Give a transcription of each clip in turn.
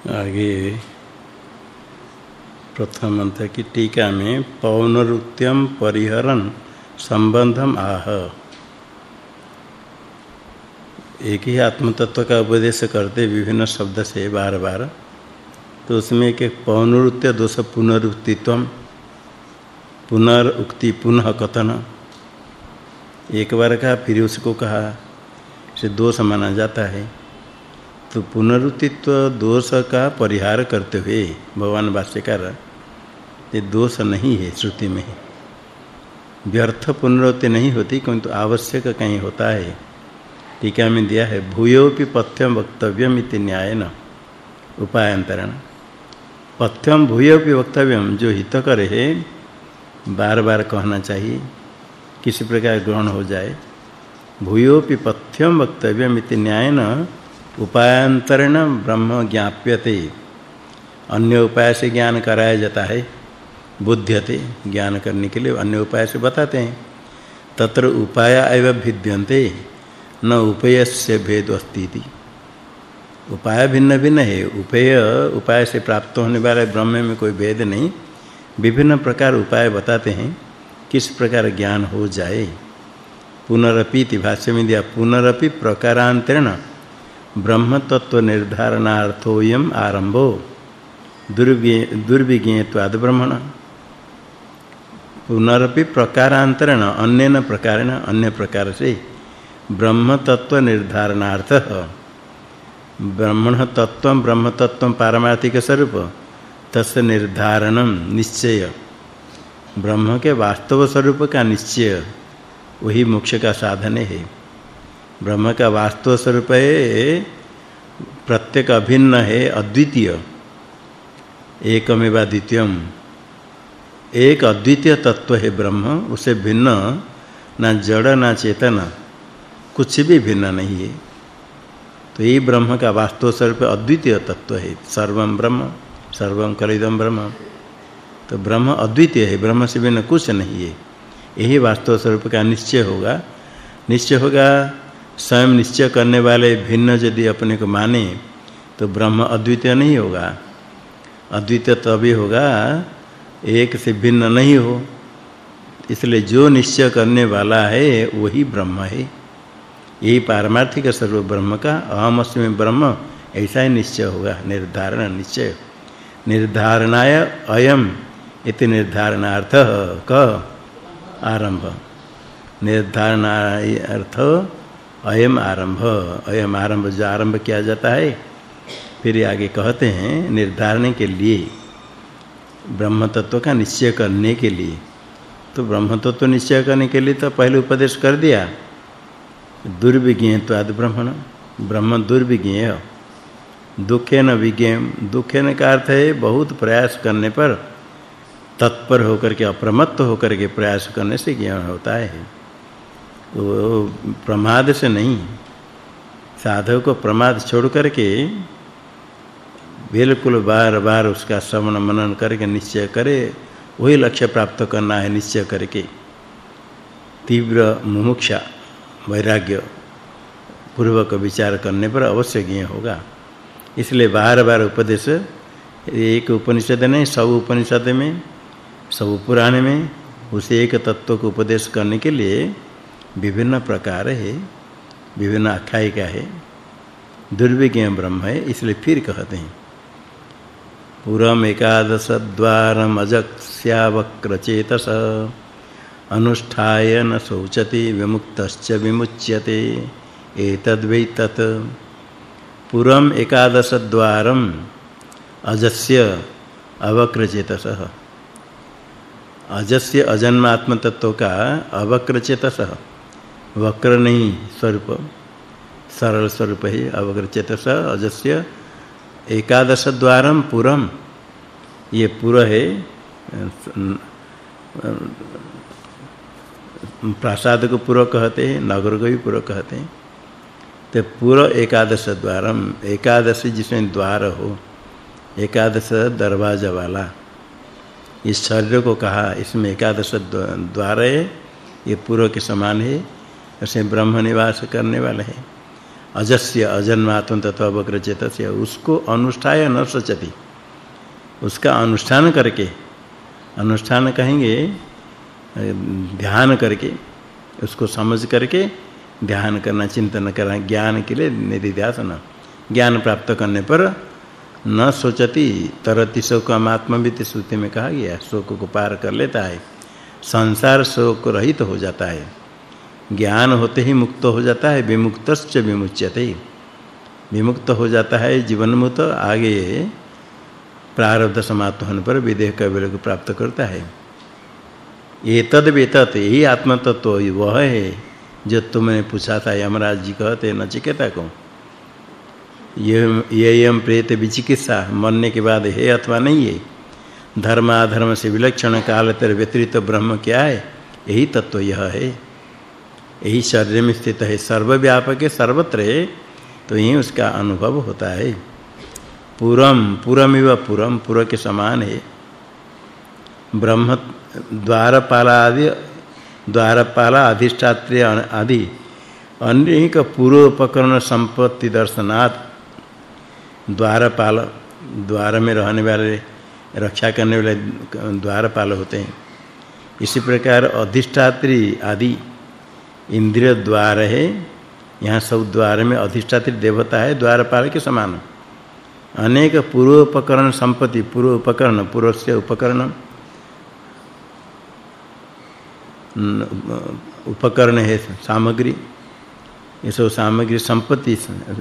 आगे प्रथम मंत्र की टीका में पौनरुत्यम परिहरण संबंधम आह। एक ही आत्म तत्व का उपदेश करते विभिन्न शब्द से बार बार तो उसमें एक पौनरुत्य दोष पुनरुक्तित्व पुनरुक्ति पुनः कथन। एक बार कहा फिर उसको कहा से दोष माना जाता है। तो पुनरुत्तित्व दोष का परिहार करते हुए भगवान भाष्यकार, ये दोष नहीं है श्रुति में। व्यर्थ पुनरुत्ति नहीं होती, किंतु तो आवश्यक कहीं होता है। टीका में दिया है, भूयोपि पथ्यम वक्तव्यम इति न्यायन उपायंतरण पथ्यम भूयोपि वक्तव्यम जो हितकर है, बार-बार कहना चाहिए, किसी प्रकार ग्रहण हो जाए। भूयोपि पथ्यम वक्तव्यम इति न्यायन उपायंतरण ब्रह्म ज्ञाप्यते। अन्य उपाय से ज्ञान कराया जाता है, बुद्ध्यते ज्ञान करने के लिए अन्य उपाय से बताते हैं। तत्र उपाय एव भिद्यन्ते, न उपाय भेद अस्ति इति उपाय भिन्न भिन्न है। उपाय उपाय से प्राप्त होने वाले ब्रह्म में कोई भेद नहीं। विभिन्न प्रकार उपाय बताते हैं, किस प्रकार ज्ञान हो जाए। पुनरपि इति भाष्य में दिया पुनरपि प्रकारांतरेण। ब्रह्म तत्व निर्धारणार्थोयम आरंभो दुर्विज्ञत्वाद ब्रह्मण। पुनरपि प्रकारांतरेण अन्यन प्रकारेण, अन्य प्रकार से ब्रह्म तत्व निर्धारणार्थ ब्रह्मण तत्व ब्रह्म तत्व पारमार्थिक स्वरूप तस् निर्धारणम निश्चय। ब्रह्म के वास्तव स्वरूप का निश्चय, वही मोक्ष का साधन है। ब्रह्म का वास्तव स्वरूप है, प्रत्येक अभिन्न है, अद्वितीय। एकमेव द्वितीयम। एक अद्वितीय तत्व है ब्रह्म, उसे भिन्न, ना जड़, ना चेतन, कुछ भी भिन्न नहीं है। तो ये ब्रह्म का वास्तव स्वरूप अद्वितीय तत्व है। सर्वम ब्रह्म सर्वम कलिदम ब्रह्म। तो ब्रह्म अद्वितीय है, ब्रह्म से भिन्न कुछ नहीं है। यही वास्तव स्वरूप का निश्चय होगा। निश्चय होगा स्वयं निश्चय करने वाले भिन्न यदि अपने को माने तो ब्रह्म अद्वितीय नहीं होगा। अद्वितीय तभी होगा, एक से भिन्न नहीं हो। इसलिए जो निश्चय करने वाला है, वही ब्रह्म है। यही पारमार्थिक सर्व ब्रह्म का, अहम अस्मि ब्रह्म, ऐसा ही निश्चय होगा। निर्धारण निश्चय। निर्धारणाय अयम इति निर्धारणार्थ क आरंभ। निर्धारणाय अर्थ अयम आरंभ अयम आरंभ जो आरंभ किया जाता है, फिर आगे कहते हैं, निर्धारण के लिए ब्रह्म तत्व का निश्चय करने के लिए। तो ब्रह्म तत्व निश्चय करने के लिए तो पहले उपदेश कर दिया। दुर्विज्ञत्वाद ब्रह्मण, ब्रह्म दुर्विज्ञेय। दुखेन विज्ञेम दुखेन का अर्थ है बहुत प्रयास करने पर तत्पर होकर के, अप्रमत्त होकर के प्रयास करने से ज्ञान होता है। वो प्रमाद से नहीं। साधक को प्रमाद छोड़ करके बिल्कुल बार-बार उसका श्रवण मनन करके निश्चय करे, वही लक्ष्य प्राप्त करना है निश्चय करके। तीव्र मुमुक्षा, वैराग्य, पूर्वक विचार करने पर अवश्य ज्ञ होगा। इसलिए बार-बार उपदेश, एक उपनिषद नहीं, सब उपनिषद में, सब पुराण में, उसे एक तत्व को उपदेश करने के लिए विभिन्न प्रकार है, विभिन्न आख्यायिका है, दुर्विज्ञ ब्रह्म है, इसलिए फिर कहते हैं। पुरम एकादश द्वारम अजक्ष्यावक्रचेतस अनुष्ठाय न शौचति, विमुक्तश्च विमुच्यते एतद्वै तत् पुरम एकादश द्वारम अजस्य अवक्रचेतसः। अजस्य अजन्मात्म तत्व का अवक्रचेतसः। वक्र नहीं, स्वरूप, सरल स्वरूप है, अवग्रचेतस, अजस्य एकादश द्वारम पुरम ये पुर है प्रासाद को पुर कहते हैं नगर को भी पुर कहते हैं। तो पुर एकादश द्वारम एकादशी जिसमें द्वार हो, एकादश दरवाज़ा वाला। इस शरीर को कहा, इसमें एकादश द्वार है, ये पूर्व के समान है। ऐसे ब्रह्म निवास करने वाले हैं। अजस्य अजन्मात्म तत्व वक्र चेतस्य उसको अनुष्ठाय न सोचती। उसका अनुष्ठान करके, अनुष्ठान कहेंगे, ध्यान करके, उसको समझ करके ध्यान करना, चिंतन करना, ज्ञान के लिए निधि निधिध्यासन। ज्ञान प्राप्त करने पर न सोचती, तरति शोक आत्मवित श्रुति में कहा गया शोक को पार कर लेता है। संसार शोक रहित हो जाता है। ज्ञान होते ही मुक्त हो जाता है, विमुक्तश्च विमुच्यते। विमुक्त हो जाता है जीवन मुक्त आगे प्रारब्ध समाप्त होने पर विदेह को प्राप्त करता है। एतद वेतत, यही आत्म तत्व वह है जो तुमने पूछा था, यमराज जी कहते नचिकेता को। ये यम प्रेत विचिकित्सा, मरने के बाद है अथवा नहीं है। धर्म अधर्म से विलक्षण काल तेरे व्यतिरिक्त ब्रह्म क्या है? यही तत्व यह है। यही शरीर में स्थित है। सर्वव्यापक है, सर्वत्र है तो यही उसका अनुभव होता है। पूरम, पूरमिव पूरम, पूर्व के समान है। ब्रह्म द्वारपाला आदि द्वारपाला अधिष्ठात्री आदि, अन्य का पूर्व उपकरण संपत्ति दर्शनात् द्वारपाल द्वार में रहने वाले, रक्षा करने वाले द्वारपाल होते हैं। इसी प्रकार अधिष्ठात्री आदि इंद्रिय द्वार है यहाँ सब द्वार में अधिष्ठात्री देवता है, द्वारपाल के समान। अनेक पूर्व उपकरण संपत्ति पूर्व उपकरण पूर्व से उपकरण उपकरण है, सामग्री। ये सब सामग्री संपत्ति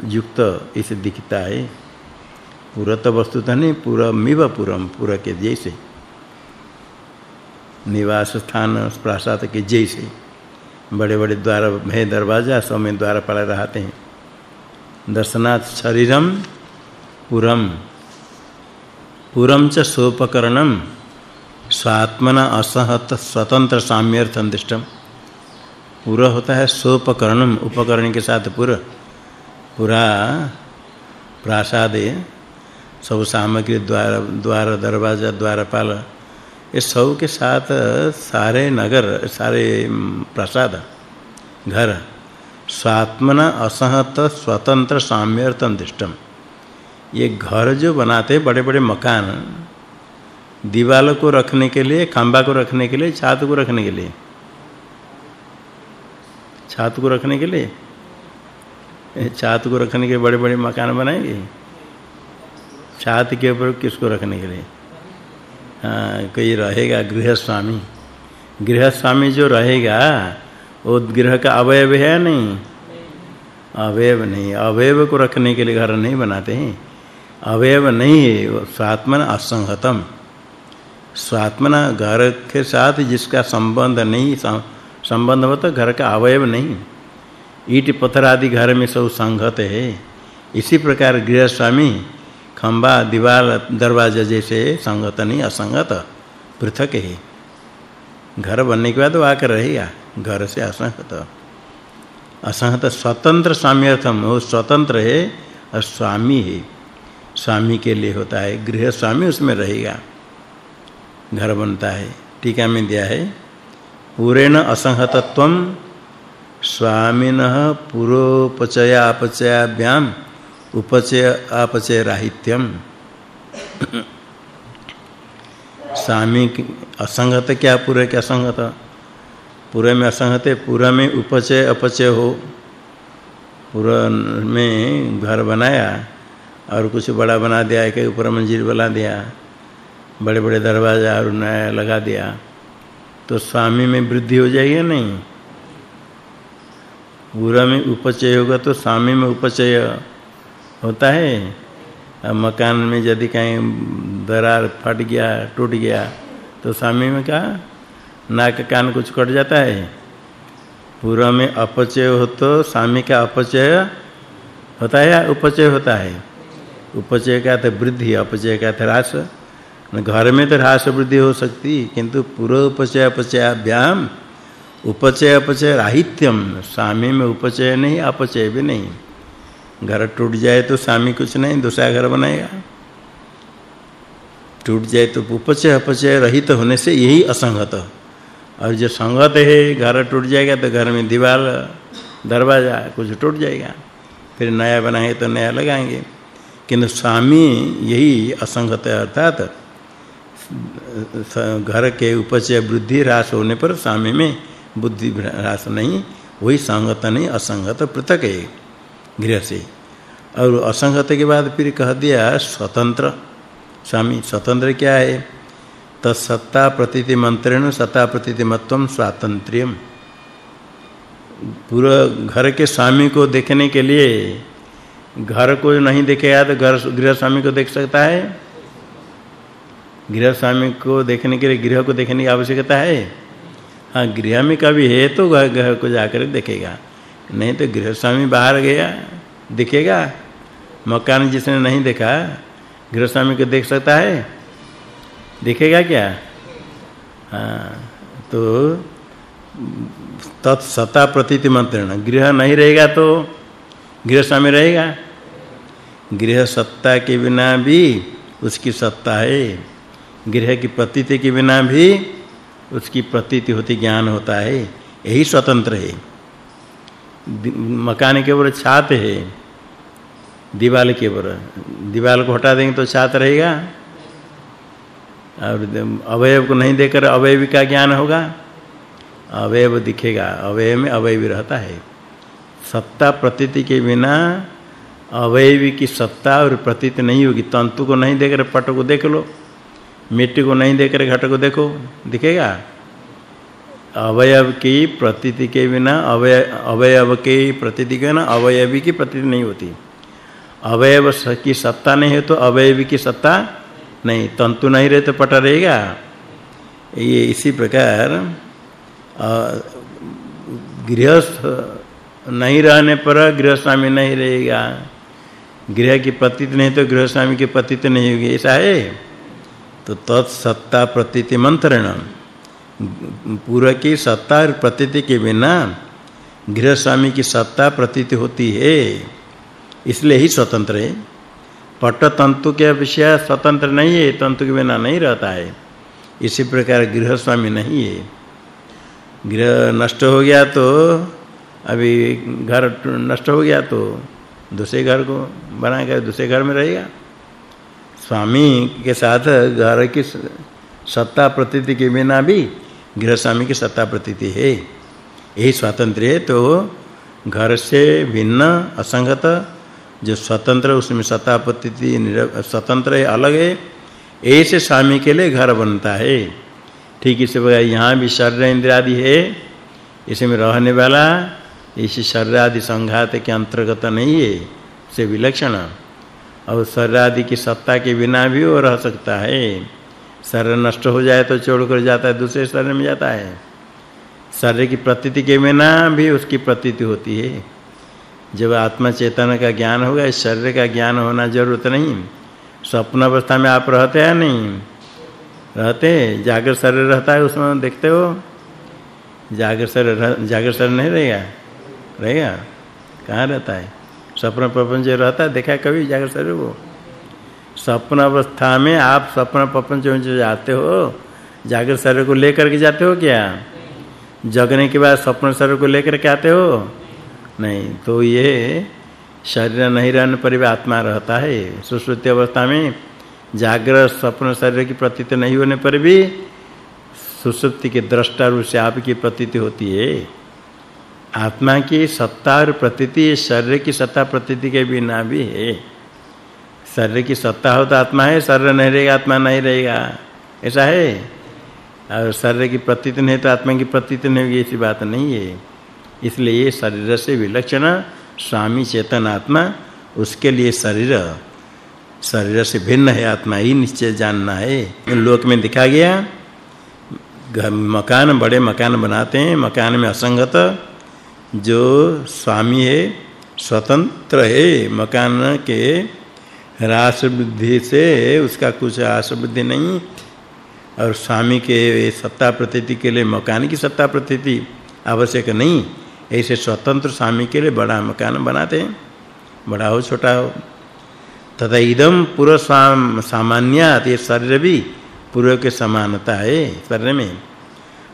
युक्त इसे दिखता है। पुरत वस्तुतः नहीं, पूरा मिव पुरम, पूरा के जैसे। निवास स्थान, प्रासाद के जैसे। बड़े-बड़े द्वार, है दरवाज़ा सब में द्वार पड़े रहते हैं। दर्शनाथ शरीरम पुरम पुरम च सोपकरणम स्वात्मना असहत स्वतंत्र साम्यर्थं दृष्टम पूरा होता है सोपकरणम उपकरण के साथ पूरा। पूरा प्रासाद, सब सामग्री द्वार द्वार, दरवाज़ा, द्वारपाल ये सब के साथ सारे नगर, सारे प्रसाद, घर, स्वात्मना असहत स्वतंत्र साम्यर्थम दृष्टम ये घर जो बनाते बड़े-बड़े मकान, दीवाल को रखने के लिए, खंबा को रखने के लिए, छत को रखने के लिए। छत को रखने के लिए? छत को रखने के बड़े-बड़े मकान बनाएँगे? छात के ऊपर किसको रखने के लिए? कोई रहेगा गृह स्वामी गृह स्वामी जो रहेगा, वो गृह का अवयव है नहीं? अवयव नहीं। अवयव को रखने के लिए घर नहीं बनाते हैं। अवयव नहीं है स्वात्मन असंगतम स्वात्मना घर के साथ जिसका संबंध नहीं संबंध हो तो घर का अवयव नहीं। ईट पत्थर आदि घर में सब संगत है। इसी प्रकार गृह स्वामी खंबा, दीवार, दरवाज़ा जैसे संगत नहीं असंगत, पृथक है। घर बनने के बाद वो आकर रहेगा घर से असंगत। असंगत स्वतंत्र स्वाम्यर्थम वो स्वतंत्र है और स्वामी है। स्वामी के लिए होता है, गृह स्वामी उसमें रहेगा। घर बनता है, टीका में दिया है, पूरेण असंहतत्वम स्वामिनः पुरोपचयापचयाभ्याम। उपचय अपचय राहित्यम स्वामी असंगत क्या? पूरे क्या असंगत पूरे में असंगत है? पूरा में उपचय, अपचय हो। पूरा में घर बनाया और कुछ बड़ा बना दिया, एक ऊपर मंजिल बना दिया, बड़े-बड़े दरवाज़ा और नया लगा दिया। तो स्वामी में वृद्धि हो जाएगी नहीं? पूरा में उपचय होगा तो स्वामी में उपचय। होता है। अब मकान में यदि कहीं दरार फट गया, टूट गया तो स्वामी में क्या नाक कान कुछ कट जाता है। पूरा में अपचय हो तो स्वामी का अपचय होता है या उपचय होता है? उपचय का तो वृद्धि, अपचय का तो ह्रास। घर में तो ह्रास वृद्धि हो सकती, किंतु पूर्व उपचय, अपचय अपचयाभ्याम उपचय, अपचय राहित्यम। स्वामी में उपचय नहीं, अपचय भी नहीं। घर टूट जाए तो स्वामी कुछ नहीं, दूसरा घर बनाएगा टूट जाए तो उपचय अपचय रहित होने से यही असंगत। और जो संगत है, घर टूट जाएगा तो घर में दीवार, दरवाज़ा कुछ टूट जाएगा। फिर नया बनाएँगे तो नया लगाएँगे। किंतु स्वामी यही असंगत अर्थात घर के उपचय वृद्धि ह्रास होने पर स्वामी में बुद्धि ह्रास नहीं, वही संगत नहीं, असंगत पृथक है। गृह से और असंगत के बाद फिर कह दिया, स्वतंत्र। स्वामी, स्वतंत्र क्या है? तत्सत्ता प्रतीति मंत्रेण, सत्ता प्रतीति मत्वम स्वातंत्र्यम। पूरा घर के स्वामी को देखने के लिए, घर को नहीं देखेगा तो घर गृह स्वामी को देख सकता है? गृह स्वामी को देखने के लिए, गृह को देखने की आवश्यकता है? हाँ गृह में कभी है तो घर को जाकर देखेगा। नहीं तो गृहस्वामी बाहर गया, दिखेगा? मकान जिसने नहीं देखा, गृहस्वामी को देख सकता है? दिखेगा क्या? हाँ तो तत्सता प्रतीति मंत्रण, गृह नहीं रहेगा तो गृह स्वामी रहेगा? गृह सत्ता के बिना भी उसकी सत्ता है। गृह की प्रतीति के बिना भी उसकी प्रतीति होती, ज्ञान होता है। यही स्वतंत्र है। मकान के ऊपर छात है दीवार के ऊपर। दीवार को हटा देंगे तो छात रहेगा। और अवयव को नहीं देकर अवयव का ज्ञान होगा, अवयव दिखेगा। अवयव में अवयव रहता है। सत्ता प्रतीति के बिना अवयव की सत्ता और प्रतीति नहीं होगी। तंतु को नहीं देकर पट को देख लो, मिट्टी को नहीं देकर घट को देखो। दिखेगा? अवयव की प्रतीति के बिना अवय अवयव की प्रतीति के बिना अवयवी की प्रतीति नहीं होती। अवयव की सत्ता नहीं है तो अवयवी की सत्ता नहीं, तंतु नहीं रहे तो पट रहेगा। ये इसी प्रकार गृहस्थ नहीं रहने पर गृह स्वामी नहीं रहेगा। गृह की प्रतीति नहीं तो गृह स्वामी की प्रतीति नहीं होगी, ऐसा है? तो तत्सत्ता प्रतीति मंत्रण पूर्व की सत्ता और प्रतीति के बिना गृह स्वामी की सत्ता प्रतीति होती है। इसलिए ही स्वतंत्र है। पट तंतु के विषय स्वतंत्र नहीं है, तंतु के बिना नहीं रहता है। इसी प्रकार गृह स्वामी नहीं है। गृह नष्ट हो गया तो अभी घर नष्ट हो गया तो दूसरे घर को बना कर दूसरे घर में रहेगा। स्वामी के साथ घर की सत्ता प्रतीति के बिना भी गृह स्वामी की सत्ता प्रतीति है। यही स्वातंत्र है तो घर से भिन्न, असंगत, जो स्वतंत्र, उसमें सत्ता प्रतीति स्वतंत्र है, अलग है, ऐसे स्वामी के लिए घर बनता है। ठीक इसी प्रकार यहाँ भी शरीर इंद्र आदि है, इसमें रहने वाला, इस शरीर आदि संघात के अंतर्गत नहीं है, से विलक्षण। और शरीर आदि की सत्ता के बिना भी वो रह सकता है। शरीर नष्ट हो जाए तो छोड़कर जाता है, दूसरे शरीर में जाता है। शरीर की प्रतीति के बिना भी उसकी प्रतीति होती है। जब आत्मा चेतन का ज्ञान होगा, इस शरीर का ज्ञान होना ज़रूरत नहीं। स्वप्न अवस्था में आप रहते हैं नहीं? रहते? जागर शरीर रहता है उसमें, देखते हो? जागर शरीर जागर शरीर नहीं रहेगा? रहेगा? कहाँ रहता है? स्वप्न प्रपंच रहता है, देखा कभी जागर शरीर वो स्वप्न अवस्था में आप स्वप्न में जो जाते हो, जागृत शरीर को लेकर के जाते हो क्या? जगने के बाद स्वप्न शरीर को लेकर के आते हो? नहीं तो ये शरीर नहीं रहने पर भी आत्मा रहता है। सुश्रुति अवस्था में जागृत स्वप्न शरीर की प्रतीति नहीं होने पर भी सुसुप्ति के दृष्टा रूप से आपकी प्रतीति होती है। आत्मा की सत्ता और प्रतीति, शरीर की सत्ता प्रतीति के बिना भी है। शरीर की सत्ता हो तो आत्मा है, शरीर नहीं रहेगा, आत्मा नहीं रहेगा। ऐसा है? और शरीर की प्रतीति नहीं तो आत्मा की प्रतीति नहीं होगी, ऐसी बात नहीं है। इसलिए ये शरीर से विलक्षण स्वामी चेतन आत्मा, उसके लिए शरीर शरीर से भिन्न है, आत्मा ही निश्चय जानना है। लोक में दिखा गया मकान, बड़े मकान बनाते हैं, मकान में असंगत, जो स्वामी है, स्वतंत्र है, मकान के रास बुद्धि से उसका कुछ आस बुद्धि नहीं, और स्वामी के सत्ता प्रतीति के लिए मकान की सत्ता प्रतीति आवश्यक नहीं, ऐसे स्वतंत्र स्वामी के लिए बड़ा मकान बनाते हैं। बड़ा हो, छोटा हो। तथा इदम पूर्व सामान्यात, ये शरीर भी पूर्व के समानता है शरीर में।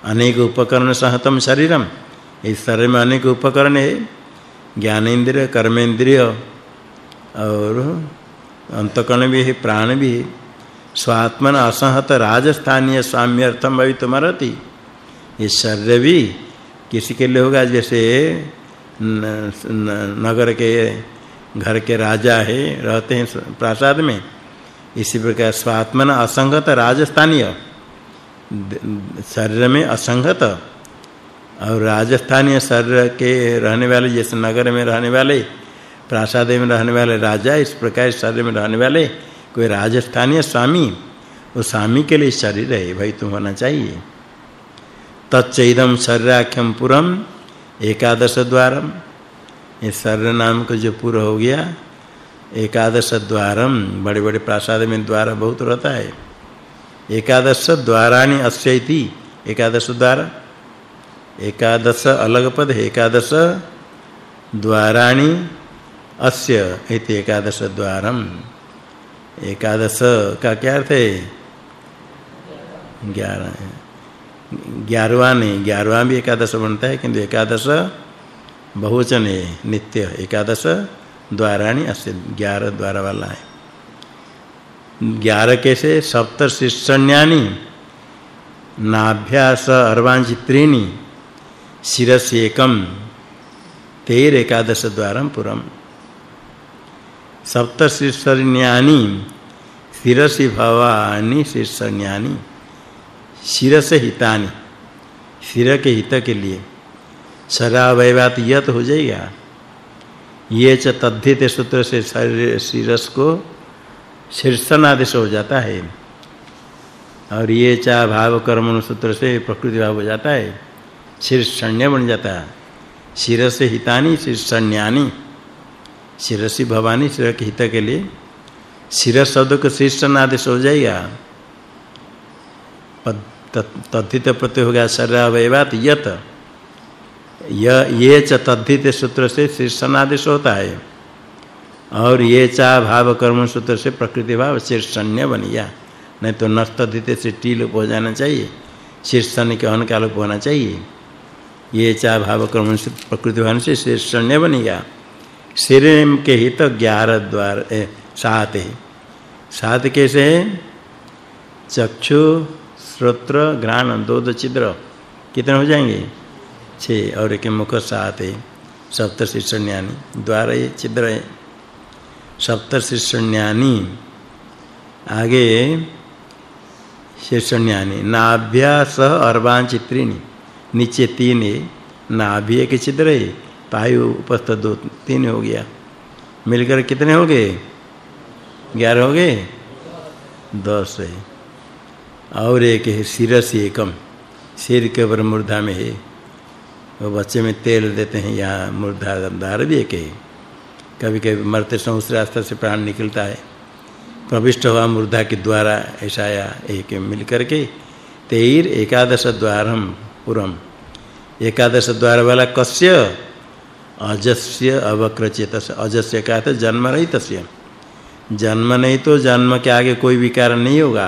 अनेक उपकरण सहतम शरीरम इस शरीर में अनेक उपकरण है। ज्ञानेन्द्रिय कर्मेंद्रिय और अंतकर्ण भी है प्राण भी है स्वात्मन असहत राजस्थानीय स्वाम्यर्थम भवितुमरति ये शरीर भी किसी के लिए होगा, जैसे नगर के, घर के राजा है, रहते हैं प्रासाद में, इसी प्रकार स्वात्मन असंगत राजस्थानीय शरीर में असंगत, और राजस्थानीय शरीर के रहने वाले, जैसे नगर में रहने वाले प्रासाद में रहने वाले राजा, इस प्रकार शरीर में रहने वाले कोई राजस्थानीय स्वामी, वो स्वामी के लिए शरीर है, भाई तुम होना चाहिए। तच्चैदम शरीराख्यम पुरम एकादश द्वारम ये शरीर नाम का जो पूरा हो गया, एकादश द्वारम बड़े बड़े प्रासाद में द्वार बहुत रहता है। एकादश द्वाराणि अस्यति, एकादश द्वार। एकादश अलग पद एकादश द्वाराणि अस्य इति एकादश द्वारम एकादश का क्या अर्थ है? ग्यारह ग्यारहवा नहीं ग्यारहवा भी एकादश बनता है, किंतु एकादश बहुवचन है, नित्य। एकादश द्वाराणि अस्य ग्यारह द्वारा वाला है। ग्यारह कैसे? सप्त शिष्ण्यानि नाभ्यास अर्वांचि त्रीणि शिरस एकम, तेर एकादश द्वारम पुरम। सप्त शिष्ण्यानि शिरसि भवानि शिष्ण्यानि शिरस हितानि शिर के हित के लिए। शरावयवात यत हो जाएगा। ये च तद्धित सूत्र से शरीर, शिरस को शीर्षण आदेश हो जाता है। और ये चा भाव कर्म सूत्र से प्रकृति भाव हो जाता है। शीर्षण्य बन जाता है। शिरस हितानि शीर्षण्यानि शिरसी भवानी शिर के हित के लिए। शिरस शब्द को शीर्षण आदेश हो जाएगा तद्धित प्रत्यय हो गया शरीरावयवात यत। ये च तद्धित सूत्र से शीर्षणादेश होता है। और ये चा भाव कर्म सूत्र से प्रकृति भाव शीर्षण्य बन गया नहीं तो नस्तधित से टी लोप हो जाना चाहिए। शीर्षण के अन का लोप होना चाहिए। ये चा भाव कर्म से प्रकृति भाव से शीर्षण्य बन गया शरीर के हित ग्यारह द्वार सात है। सात कैसे है? चक्षु, श्रोत्र, घ्राण दो दो छिद्र। कितने हो जाएँगे? छः और एक मुख सात है। सप्तशीर्षण्यानि द्वार है, छिद्र है। सप्तशीर्षण्यानि आगे शीर्षण्यानि नाभ्या सह अर्वांचित्रिणी नीचे तीन है। नाभि एक छिद्र है। पायु उपस्थ दो तीन हो गया। मिलकर कितने हो गए? ग्यारह हो गए? दस है। और एक है शिरस एकम। सिर के ऊपर मूर्धा में है। वो बच्चे में तेल देते हैं यहाँ मूर्धाधार भी एक है। कभी कभी मरते समय उस रास्ते से प्राण निकलता है। प्रविष्ट हुआ मूर्धा के द्वारा ऐसा आया एक मिल करके तेर एकादश द्वारम पुरम। एकादश द्वार वाला कस्य अजस्य अवक्रचेतस अजस्य का था? जन्म नहीं तस्य जन्म नहीं तो जन्म के आगे कोई विकार नहीं होगा।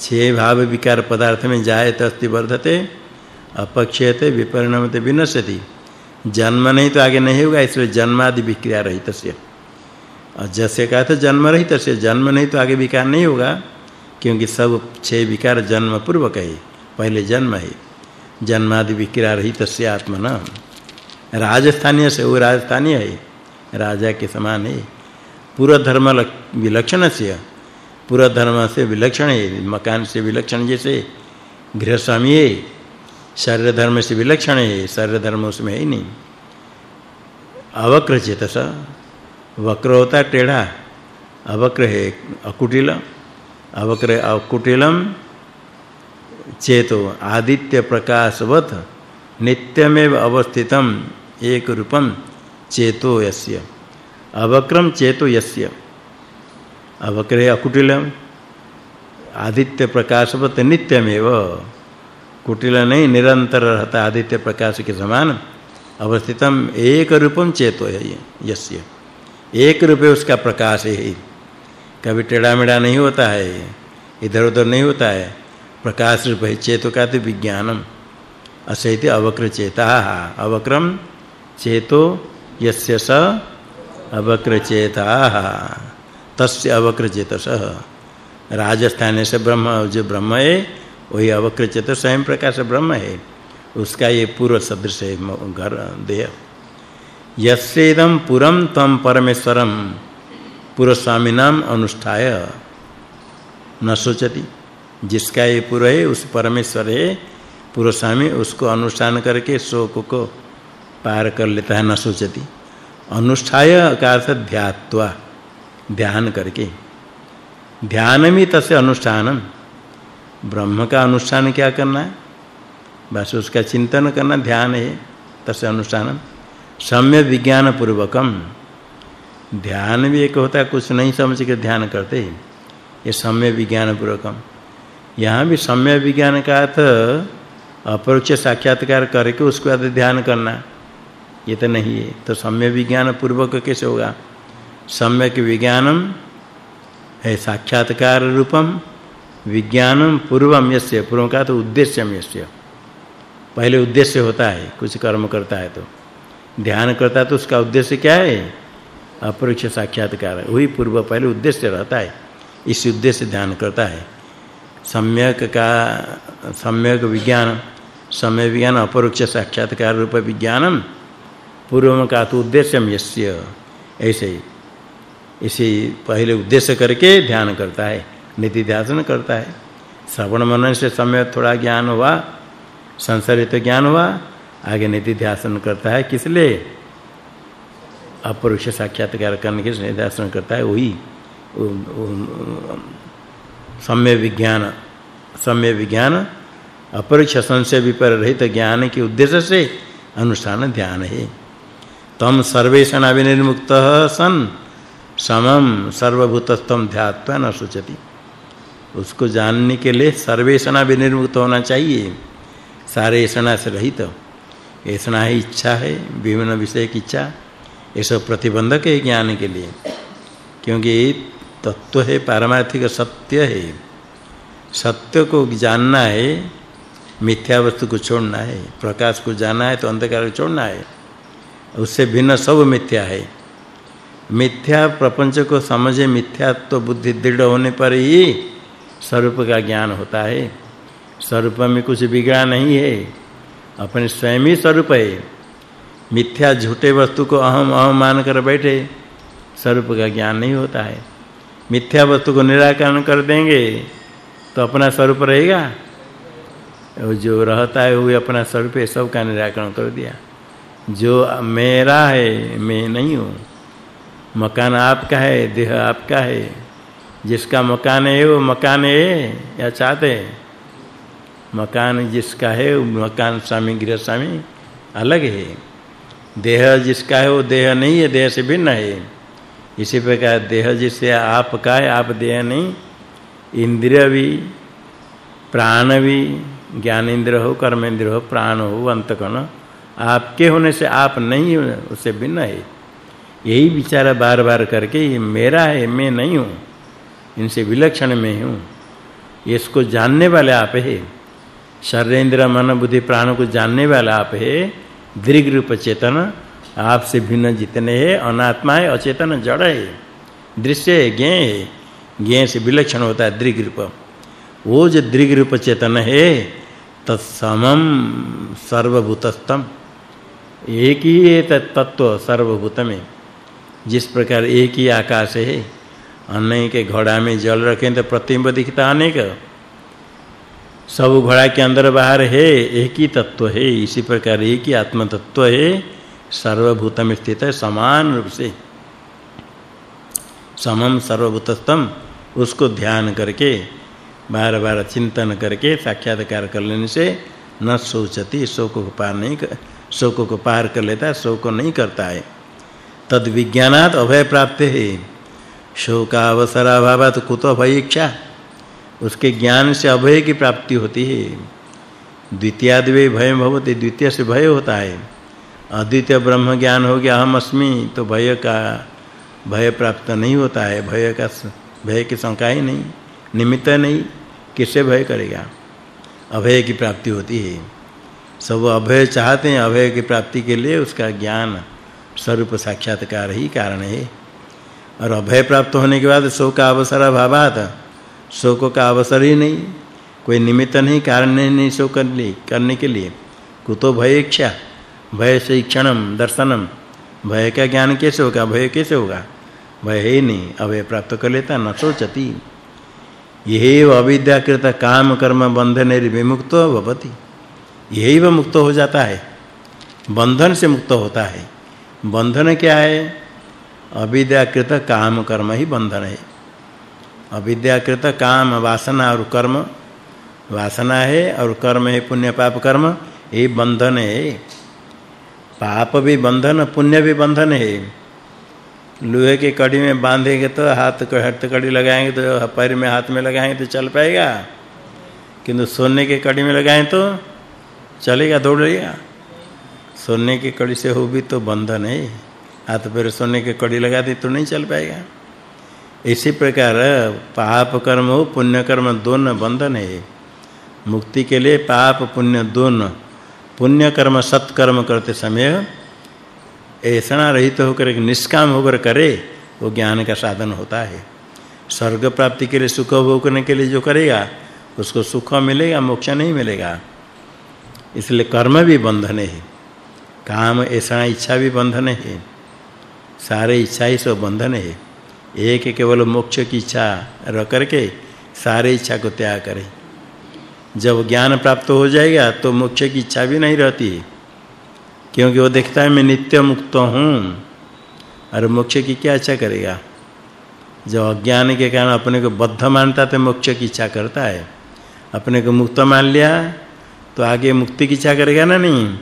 छह भाव विकार पदार्थ में जाए तस्ति वर्धते अपक्षयते विपरिणमते, विनश्यति। जन्म नहीं तो आगे नहीं होगा, इसलिए जन्मादि विक्रिया रहित से और जैसे कहा था? जन्म रहित से जन्म नहीं तो आगे विकार नहीं होगा, क्योंकि सब छह विकार जन्म पूर्वक है। पहले जन्म है। जन्मादि विक्रिया रहित से आत्मन राजस्थानीय से, वो राजस्थानीय है राजा के समान है पूरा धर्म विलक्षण से पूरा धर्म से विलक्षण है। मकान से विलक्षण जैसे। गृहस्वामी है। शरीर धर्म से विलक्षण है। शरीर धर्म उसमें है नहीं। अवक्र चेतस। वक्र होता टेढ़ा। अवक्र है अकुटिल। अवक्र अकुटिलम चेतो। आदित्य प्रकाशवत। नित्यमेव अवस्थितम। एक रूपम चेतो यस्य। अवक्रम चेतो यस्य। अवक्र अकुटिलम आदित्य प्रकाशवत नित्यमेव। कुटिल नहीं निरंतर रहता आदित्य प्रकाश के समान अवस्थितम एक रूपम चेतो है यस्य। एक रूप उसका प्रकाश है कभी टेढ़ा मेढ़ा नहीं होता है, इधर-उधर नहीं होता है। प्रकाश रूप है चेतो का तो विज्ञानम असैति अवक्र चेता। अवक्रम चेतो यस्य स अवक्रचेता तस्य अवक्रचेतस राजस्थान से ब्रह्म, जो ब्रह्म है, वही अवक्रचेत स्वयं प्रकाश ब्रह्म है। उसका ये पूर्व सदृश है घर, देह। यस्येदम पुरम तम परमेश्वरम पूर्व स्वामी अनुष्ठाय। न सोचती, जिसका ये पूर्व है, उस परमेश्वर है पूर्व स्वामी उसको अनुष्ठान करके शोक को पार कर लेता है, न सोचती। अनुष्ठाय का अर्थ ध्यात्वा, ध्यान करके। ध्यान में तसे अनुष्ठानम। ब्रह्म का अनुष्ठान क्या करना है? बस उसका चिंतन करना, ध्यान है तसे अनुष्ठानम। सम्य विज्ञान पूर्वकम ध्यान भी एक होता है, कुछ नहीं समझ के ध्यान करते। ये सम्य विज्ञान पूर्वकम यहाँ भी सम्य विज्ञान का अर्थ अपरोक्ष साक्षात्कार करके उसके बाद ध्यान करना। ये तो नहीं है। तो सम्य विज्ञान पूर्वक कैसे होगा? सम्यक विज्ञानम, है साक्षात्कार रूपम, विज्ञानम पूर्वम यस्य, पूर्व का तो उद्देश्यम यस्य। पहले उद्देश्य होता है, कुछ कर्म करता है तो। ध्यान करता है तो उसका उद्देश्य क्या है? अपरोक्ष साक्षात्कार, वही पूर्व पहले उद्देश्य रहता है। इस उद्देश्य ध्यान करता है। सम्यक का, सम्यक विज्ञान समय विज्ञान अपरोक्ष साक्षात्कार रूप विज्ञानम पूर्व का तो उद्देश्यम यस्य, ऐसे ही इसी पहले उद्देश्य करके ध्यान करता है नीति ध्यान करता है। श्रवण मनन से समय थोड़ा ज्ञान हुआ, संसारित तो ज्ञान हुआ, आगे नीति ध्यान करता है, किस लिए? अपरोक्ष साक्षात्कार करने के लिए ध्यान करता है, वही सम्य विज्ञान सम्य विज्ञान, अपरोक्ष संशय विपर रहित ज्ञान के उद्देश्य से अनुष्ठान ध्यान है। तम सर्वेषण अविनिर्मुक्त सन। समम सर्वभूतस्थम ध्यात्वा न सोचति उसको जानने के लिए सर्वेषणा विनिर्मुक्त होना चाहिए। सारे ऐसा से रहित। ऐसा ही इच्छा है, विभिन्न विषय की इच्छा। ये सब प्रतिबंधक है ज्ञान के लिए। क्योंकि तत्व है, पारमार्थिक सत्य है। सत्य को जानना है, मिथ्या वस्तु को छोड़ना है, प्रकाश को जानना है तो अंधकार को छोड़ना है। उससे भिन्न सब मिथ्या है। मिथ्या प्रपंच को समझे मिथ्यात्व बुद्धि दृढ़ होने पर ही स्वरूप का ज्ञान होता है। स्वरूप में कुछ बिगड़ा नहीं है। अपने स्वयं ही स्वरूप है। मिथ्या झूठे वस्तु को अहम अहम मान कर बैठे स्वरूप का ज्ञान नहीं होता है। मिथ्या वस्तु को निराकरण कर देंगे तो अपना स्वरूप रहेगा। जो रहता है, वो अपना स्वरूप है सब का निराकरण कर दिया। जो मेरा है, मैं नहीं हूँ। मकान आपका है, देह आपका है। जिसका मकान है, वो मकान है, या चाहते हैं? मकान जिसका है, वो मकान स्वामी, गृह स्वामी अलग है। देह जिसका है, वो देह नहीं है, देह से भिन्न है। इसी प्रकार देह जिससे आपका है, आप देह नहीं। इंद्रिय भी, प्राण भी ज्ञानेंद्र हो कर्मेंद्र हो, प्राण हो अंतकण आपके होने से आप नहीं उससे भिन्न है। यही विचार बार-बार करके ये मेरा है, मैं नहीं हूँ। इनसे विलक्षण में हूँ। इसको जानने वाले आप है। शरीर मन बुद्धि प्राण को जानने वाला आप है। दीर्घ रूप चेतन आपसे भिन्न जितने है, अनात्मा है, अचेतन जड़ है। दृश्य है, ज्ञ है। ज्ञ से विलक्षण होता है दीर्घ रूप। वो जो दीर्घ रूप चेतन है, तत्समम सर्वभूतस्थम। एक ही तत्व सर्वभूत में जिस प्रकार एक ही आकाश है अनेक के घड़ा में जल रखें तो प्रतिबिंब दिखता अनेक। सब घड़ा के अंदर बाहर है एक ही तत्व है इसी प्रकार एक ही आत्म तत्व है सर्वभूत में स्थित है, समान रूप से। समम सर्वभूतस्थम उसको ध्यान करके, बार-बार चिंतन करके, साक्षात्कार कर लेने से न सोचती शोक को नहीं कर शोक को पार कर लेता है, शोक नहीं करता है। तद विज्ञानात अभय प्राप्त है। शोकावसर अभावात कुतो भय इच्छा। उसके ज्ञान से अभय की प्राप्ति होती है। द्वितीयाद्वै भय भवति, द्वितीय से भय होता है। अद्वितीय ब्रह्म ज्ञान हो गया, अहम अस्मि तो भय का भय प्राप्त नहीं होता है। भय का भय की शंका ही नहीं, निमित्त नहीं किससे भय करेगा? अभय की प्राप्ति होती है। सब अभय चाहते हैं, अभय की प्राप्ति के लिए उसका ज्ञान स्वरूप साक्षात्कार ही कारण है। और अभय प्राप्त होने के बाद शोक का अवसर अभावात, शोक का अवसर ही नहीं, कोई निमित्त नहीं, कारण नहीं शोक करने के लिए। कुतो भय इच्छा, भय से क्षणम, दर्शनम। भय का ज्ञान कैसे होगा? भय कैसे होगा? भय ही नहीं, अभय प्राप्त कर लेता, न सोचती। यही अविद्याकृत काम, कर्म, बंधन विमुक्त भवति। यही वह मुक्त हो जाता है। बंधन से मुक्त होता है। बंधन क्या है? अविद्याकृत काम कर्म ही बंधन है। अविद्याकृत काम, वासना और कर्म। वासना है और कर्म है पुण्य, पाप कर्म। ये बंधन है। पाप भी बंधन, पुण्य भी बंधन है। लोहे की कड़ी में बांधेंगे तो हाथ को हट कड़ी लगाएँगे तो पैर में हाथ में लगाएँगे तो चल पाएगा। किंतु सोने के कड़ी में लगाएँ तो चलेगा, दौड़ेगा। सोने की कड़ी से हो भी तो बंधन है हाथ पैर सोने की कड़ी लगा दी तो नहीं चल पाएगा। इसी प्रकार, पाप कर्म हो, पुण्य कर्म दोनों बंधन है। मुक्ति के लिए पाप, पुण्य दोनों। पुण्य कर्म, सत्कर्म करते समय ऐसा रहित होकर निष्काम होकर करे, वो ज्ञान का साधन होता है। स्वर्ग प्राप्ति के लिए सुख भोग करने के लिए जो करेगा, उसको सुख मिलेगा, मोक्ष नहीं मिलेगा। इसलिए कर्म भी बंधन है। काम ऐसा इच्छा भी बंधन है। सारे इच्छा ही सब बंधन है। एक केवल मोक्ष की इच्छा रह करके सारे इच्छा को त्याग करे। जब ज्ञान प्राप्त हो जाएगा तो मोक्ष की इच्छा भी नहीं रहती क्योंकि वो देखता है, मैं नित्य मुक्त हूँ। और मोक्ष की क्या इच्छा करेगा? जब अज्ञान के कारण अपने को बद्ध मानता तो मोक्ष की इच्छा करता है। अपने को मुक्त मान लिया तो आगे मुक्ति की इच्छा करेगा ना नहीं?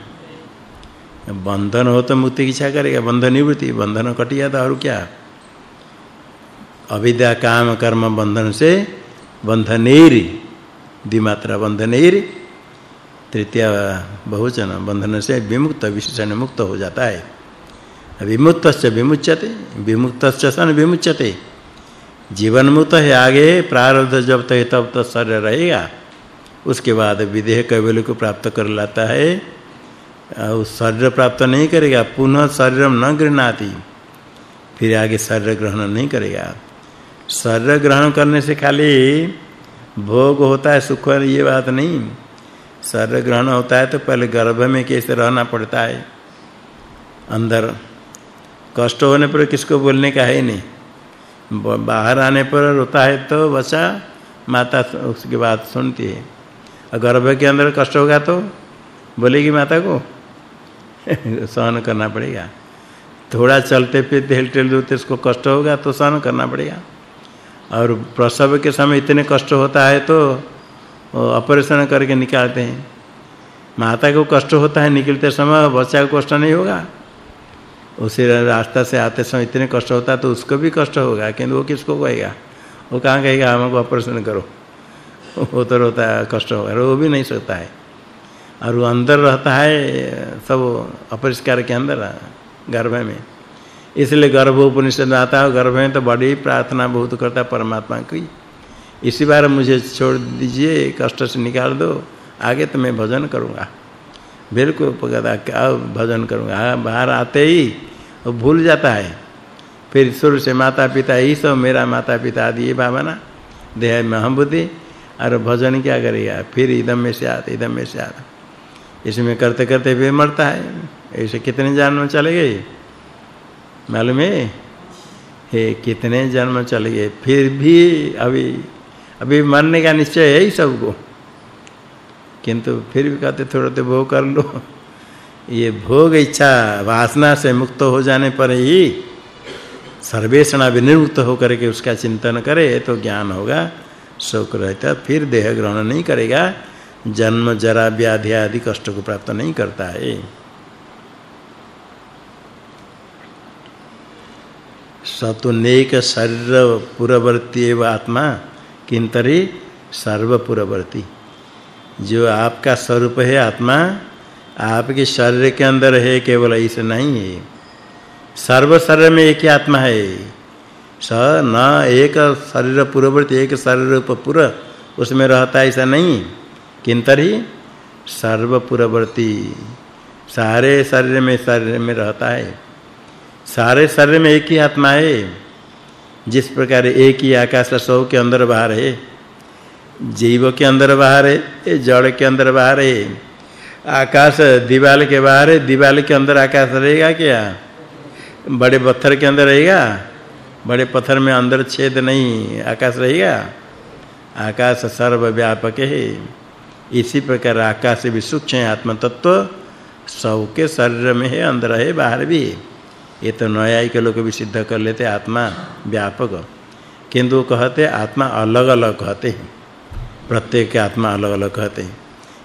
बंधन हो तो मुक्ति की इच्छा करेगा, बंधन निवृत्ति, बंधन कट गया तो और क्या? अविद्या, काम, कर्म, बंधन से बंधनेरी दिमात्रा बंधनेरी, तृतीय बहुवचन बंधन से विमुक्त, विशेषण मुक्त हो जाता है। विमुक्तस्य विमुच्यते विमुक्तस्य सन विमुच्यते। जीवन मुक्त है, आगे प्रारब्ध जब तक तब तक शरीर रहेगा। उसके बाद विदेह कैवल्य को प्राप्त कर लाता है। और शरीर प्राप्त नहीं करेगा, पुनः शरीर न गृहणाति। फिर आगे शरीर ग्रहण नहीं करेगा। शरीर ग्रहण करने से खाली भोग होता है, सुख और ये बात नहीं। शरीर ग्रहण होता है तो पहले गर्भ में कैसे रहना पड़ता है? अंदर कष्ट होने पर किसको बोलने का है नहीं। बाहर आने पर रोता है तो बच्चा माता उसके बात सुनती है। और गर्भ के अंदर कष्ट होगा तो बोलेगी माता को, सहन करना पड़ेगा। थोड़ा चलते फिरते हिलते डुलते उसको कष्ट होगा तो सहन करना पड़ेगा। और प्रसव के समय इतने कष्ट होता है तो ऑपरेशन करके निकालते हैं। माता को कष्ट होता है निकलते समय बच्चा को कष्ट नहीं होगा। उसे रास्ता से आते समय इतने कष्ट होता है तो उसको भी कष्ट होगा, किंतु वो किसको कहेगा? वो कहाँ कहेगा? हमको ऑपरेशन करो। वो तो रोता है कष्ट होगा। वो भी नहीं सकता है। और वो अंदर रहता है सब अपरिष्कार के अंदर गर्भ में। इसलिए गर्भ उपनिषद आता है गर्भ में तो बड़ी प्रार्थना बहुत करता है परमात्मा की। इसी बार मुझे छोड़ दीजिए कष्ट से निकाल दो आगे तो मैं भजन करूँगा। बिल्कुल पकड़ा क्या भजन करूँगा। हाँ, बाहर आते ही वो भूल जाता है। फिर शुरू से माता पिता ही सब मेरा माता पिता आदि ये भावना देह में बुद्धि और भजन क्या करेगा फिर इदम में से आते इदम में से आता। इसमें करते करते फिर मरता है। ऐसे कितने जन्म चले गए? मालूम है? हे, कितने जन्म चले गए? फिर भी अभी अभी मरने का निश्चय है ही सबको। किंतु फिर भी कहते थोड़ा तो भोग कर लो। ये भोग इच्छा वासना से मुक्त हो जाने पर ही सर्वेषणा विनिर्मुक्त होकर के उसका चिंतन करे तो ज्ञान होगा। शोक रहता फिर देह ग्रहण नहीं करेगा। जन्म, जरा, व्याधि आदि कष्ट को प्राप्त नहीं करता है। सतुनेक शरीर पुरवर्ती एवं आत्मा किंतरी सर्वपुरवर्ती। जो आपका स्वरूप है आत्मा, आपके शरीर के अंदर है, केवल ऐसे नहीं है। सर्व शरीर में एक ही आत्मा है। स न एक शरीर पूर्ववर्ती एक शरीर रूप पूरा, उसमें रहता ऐसा नहीं। किंतरी सर्वपुरवर्ती सारे शरीर में शरीर में रहता है। सारे शरीर में एक ही आत्मा है। जिस प्रकार एक ही आकाश सौ के अंदर बाहर है। जीव के अंदर बाहर है, जड़ के अंदर बाहर है। आकाश दीवाल के बाहर है, दीवाल के अंदर आकाश रहेगा क्या? बड़े पत्थर के अंदर रहेगा? बड़े पत्थर में अंदर छेद नहीं, आकाश रहेगा? आकाश सर्वव्यापक है। इसी प्रकार आकाश भी सूक्ष्म आत्म तत्व सबके शरीर में है, अंदर है, बाहर भी ये तो न्यायिक लोग भी सिद्ध कर लेते आत्मा व्यापक। किंतु कहते आत्मा अलग-अलग कहते हैं। प्रत्येक के आत्मा अलग-अलग कहते हैं।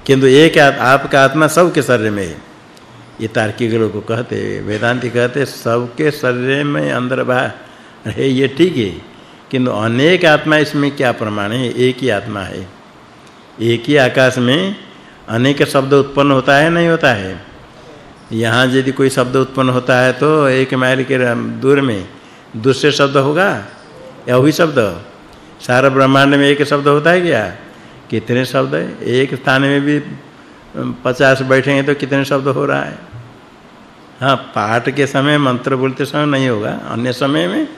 किंतु एक आपका आत्मा सबके शरीर में है। ये तार्किक लोग कहते वेदांती कहते सबके शरीर में अंदर बाहर। है ये ठीक है, किंतु अनेक आत्मा इसमें क्या प्रमाण है? एक ही आत्मा है। एक ही आकाश में अनेक शब्द उत्पन्न होता है, नहीं होता है? यहाँ यदि कोई शब्द उत्पन्न होता है तो एक माइल के दूर में दूसरे शब्द होगा? या वही शब्द? सारा ब्रह्मांड में एक शब्द होता है क्या? कितने शब्द? है एक स्थान में भी 50 बैठेंगे तो कितने शब्द हो रहा है? हाँ पाठ के समय मंत्र बोलते समय नहीं होगा, अन्य समय में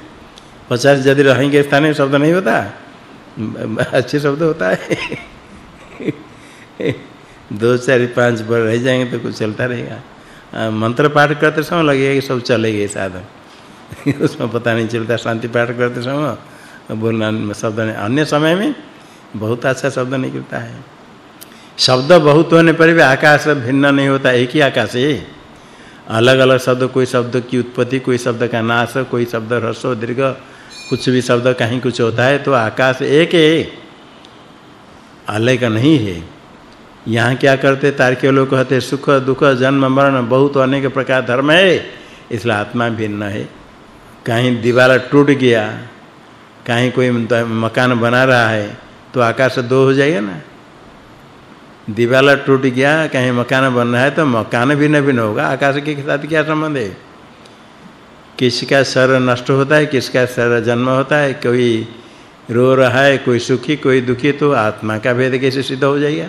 50 यदि रहेंगे, स्थानीय शब्द नहीं होता? अच्छे शब्द होता है। दो, चार, पाँच बार रह जाएँगे तो कुछ चलता रहेगा। मंत्र पाठ करते समय लगेगा कि सब चलेंगे साधन। उसमें पता नहीं चलता शांति पाठ करते समय। बोलना, शब्द नहीं। अन्य समय में बहुत अच्छा शब्द निकलता है। शब्द बहुत होने पर भी आकाश भिन्न नहीं होता, एक ही आकाश है। अलग-अलग शब्द, कोई शब्द की उत्पत्ति, कोई शब्द का नाश, कोई शब्द ह्रस्व, दीर्घ कुछ भी शब्द कहीं कुछ होता है तो आकाश एक है। अलग नहीं है। यहाँ क्या करते? तार्किक लोग कहते, सुख, दुख, जन्म, मरण, बहुत अनेक प्रकार धर्म है। इसलिए आत्मा भिन्न है। कहीं दीवार टूट गया, कहीं कोई मकान बना रहा है तो आकाश दो हो जाएगा ना। दीवार टूट गया, कहीं मकान बन रहा है तो मकान भिन्न भिन्न होगा। आकाश के साथ क्या संबंध है? किसका सर नष्ट होता है, किसका सर जन्म होता है, कोई रो रहा है, कोई सुखी, कोई दुखी तो आत्मा का भेद कैसे सिद्ध हो जाएगा?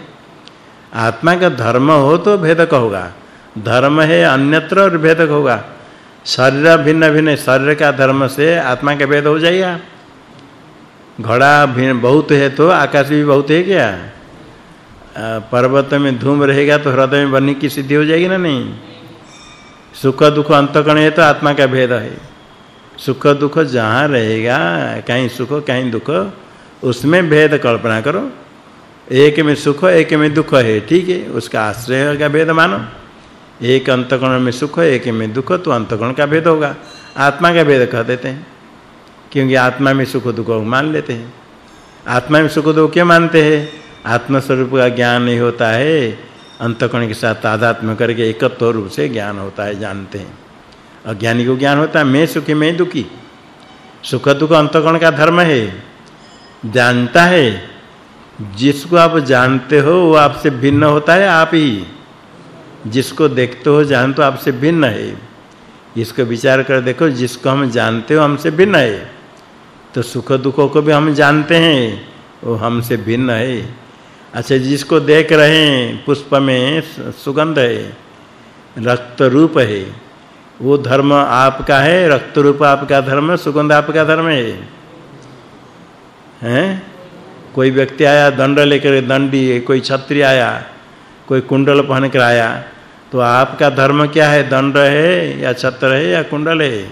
आत्मा का धर्म हो तो भेदक होगा। धर्म है अन्यत्र और भेदक होगा। शरीर भिन्न भिन्न, शरीर का धर्म से आत्मा का भेद हो जाएगा। घड़ा भिन्न बहुत है तो आकाश भी बहुत है क्या? पर्वत में धूम रहेगा तो हृदय में बनने की सिद्धि हो जाएगी ना नहीं? सुख दुख अंतकण है तो आत्मा का भेद है? सुख दुख जहाँ रहेगा, कहीं सुख, कहीं दुख, उसमें भेद कल्पना करो। एक में सुख, एक में दुख है, ठीक है? उसका आश्रय का भेद मानो। एक अंतकण में सुख, एक में दुख तो अंतकण का भेद होगा। आत्मा का भेद कह देते हैं। क्योंकि आत्मा में सुख दुख मान लेते हैं। आत्मा में सुख दुख क्यों मानते हैं? आत्म स्वरूप का ज्ञान नहीं होता है। अंतकण के साथ तादात्म्य करके एकत्व रूप से ज्ञान होता है, जानते हैं। अज्ञानी को ज्ञान होता है, मैं सुखी, मैं दुखी। सुख दुख अंतकण का धर्म है, जानता है। जिसको आप जानते हो, वो आपसे भिन्न होता है, आप ही। जिसको देखते हो जानते हो आपसे भिन्न है। इसको विचार कर देखो, जिसको हम जानते हो, हमसे भिन्न है। तो सुख दुखों को भी हम जानते हैं, वो हमसे भिन्न है। अच्छा जिसको देख रहे हैं, पुष्प में सुगंध है रक्त रूप है, वो धर्म आपका है रक्त रूप आपका धर्म है सुगंध आपका धर्म है। हैं? कोई व्यक्ति आया, दंड लेकर दंडी, कोई छत्री आया, कोई कुंडल पहन कर आया तो आपका धर्म क्या है? दंड है, या छत्र है, या कुंडल है?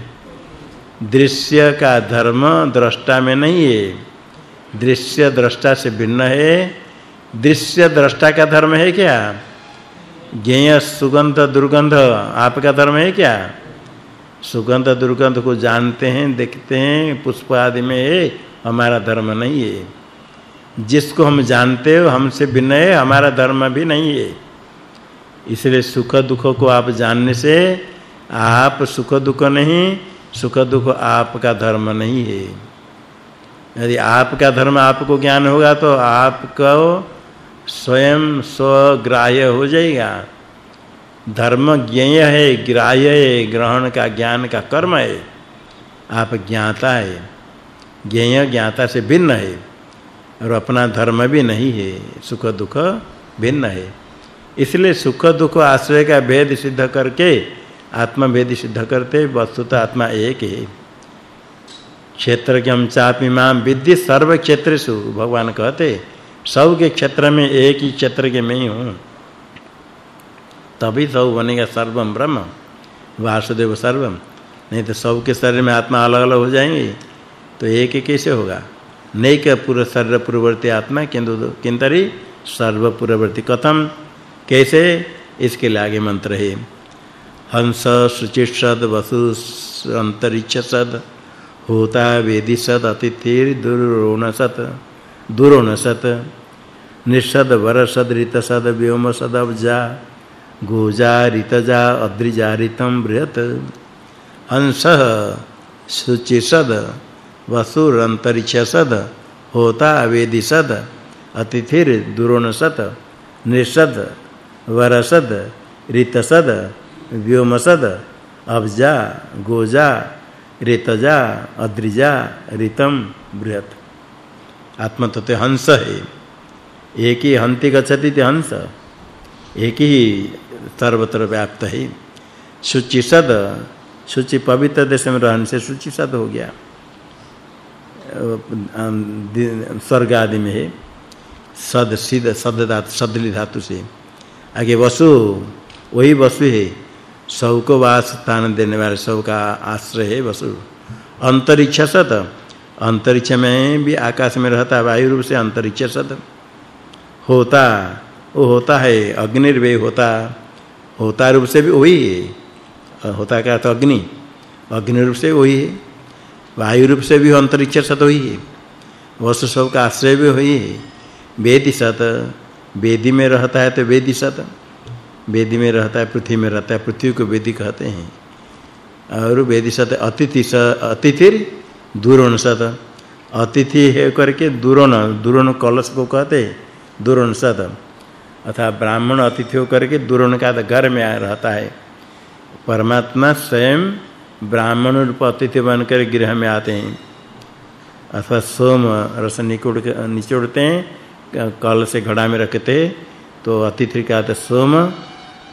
दृश्य का धर्म दृष्टा में नहीं है। दृश्य दृष्टा से भिन्न है दृश्य दृष्टा का धर्म है क्या? ज्ञेय, सुगंध, दुर्गंध, आपका धर्म है क्या? सुगंध, दुर्गंध को जानते हैं, देखते हैं, पुष्प आदि में है हमारा धर्म नहीं है। जिसको हम जानते हो, हमसे भिन्न है, हमारा धर्म भी नहीं है। इसलिए सुख दुख को आप जानने से आप सुख दुख नहीं, सुख दुख आपका धर्म नहीं है। यदि आपका धर्म आपको ज्ञान होगा तो आपको स्वयं स्वग्राह्य हो जाएगा। धर्म ज्ञेय है, ग्राह्य है, ग्रहण का ज्ञान का कर्म है। आप ज्ञाता है, ज्ञेय ज्ञाता से भिन्न है, और अपना धर्म भी नहीं है, सुख दुख भिन्न है। इसलिए सुख दुख आश्रय का भेद सिद्ध करके, आत्मा भेद सिद्ध करते, वस्तुतः आत्मा एक है। क्षेत्र के हम चापि माम विद्धि सर्व क्षेत्रेषु भगवान कहते सब के क्षेत्र में एक ही क्षेत्र के मैं ही हूँ। तभी सब बनेगा सर्वम ब्रह्म, वासुदेव सर्वम। नहीं तो सब के शरीर में आत्मा अलग-अलग हो जाएँगे तो एक ही कैसे होगा? नहीं का पूर्ण शरीर पूर्ववर्ती आत्मा, किंतु किंतरी सर्व पूर्ववर्ती कथम? कैसे? इसके लिए आगे मंत्र है। हंस शुचिषद वसु अंतरिक्ष सद होता वेदी सद अतिथिर दुरोण सत दुरोण सत। निषद वर सद ऋत सद व्योम सद अब्जा। गोजा ऋतजा अद्रिजा ऋतम बृहत। हंस शुचि सद वसुर अंतरिक्ष सद होता वेदी सद अतिथिर दुरोण सत। निषद वरसद ऋतसद व्योमसद अब्जा, गोजा ऋतजा अद्रिजा ऋतम बृहत। आत्म तत्व हंस है। एक ही हंति गच्छति ते हंस। एक ही सर्वत्र व्याप्त है। शुचि सद, शुचि पवित्र देश में रहने से शुचि सद हो गया। स्वर्ग आदि में है। सद, सिद्ध, सद धातु सदली धातु से। आगे वसु, वही वसु है। सबको वास स्थान देने वाले सब का आश्रय है वसु। अंतरिक्ष सत अंतरिक्ष में भी आकाश में रहता वायु रूप से अंतरिक्ष सत होता, वो होता है अग्निर्वे होता। होता रूप से भी वही है। होता का तो अग्नि। अग्नि रूप से वही है। वायु रूप से भी अंतरिक्ष सत वही है। वसु सब का आश्रय भी वही है। वेदी सत, वेदी में रहता है तो वेदी सत। वेदी में रहता है, पृथ्वी में रहता है, पृथ्वी को वेदी कहते हैं। और वेदी सत अतिथि स, अतिथिर दूरण सत। अतिथि है करके दूरण दूरण कलश को कहते दूरण सत। अर्थात ब्राह्मण अतिथि हो करके दूरण का घर में रहता है। परमात्मा स्वयं ब्राह्मण रूप अतिथि बनकर गृह में आते हैं। अथवा सोम रस निकोड़ निचोड़ते हैं, कल से घड़ा में रखते तो अतिथि का तो सोम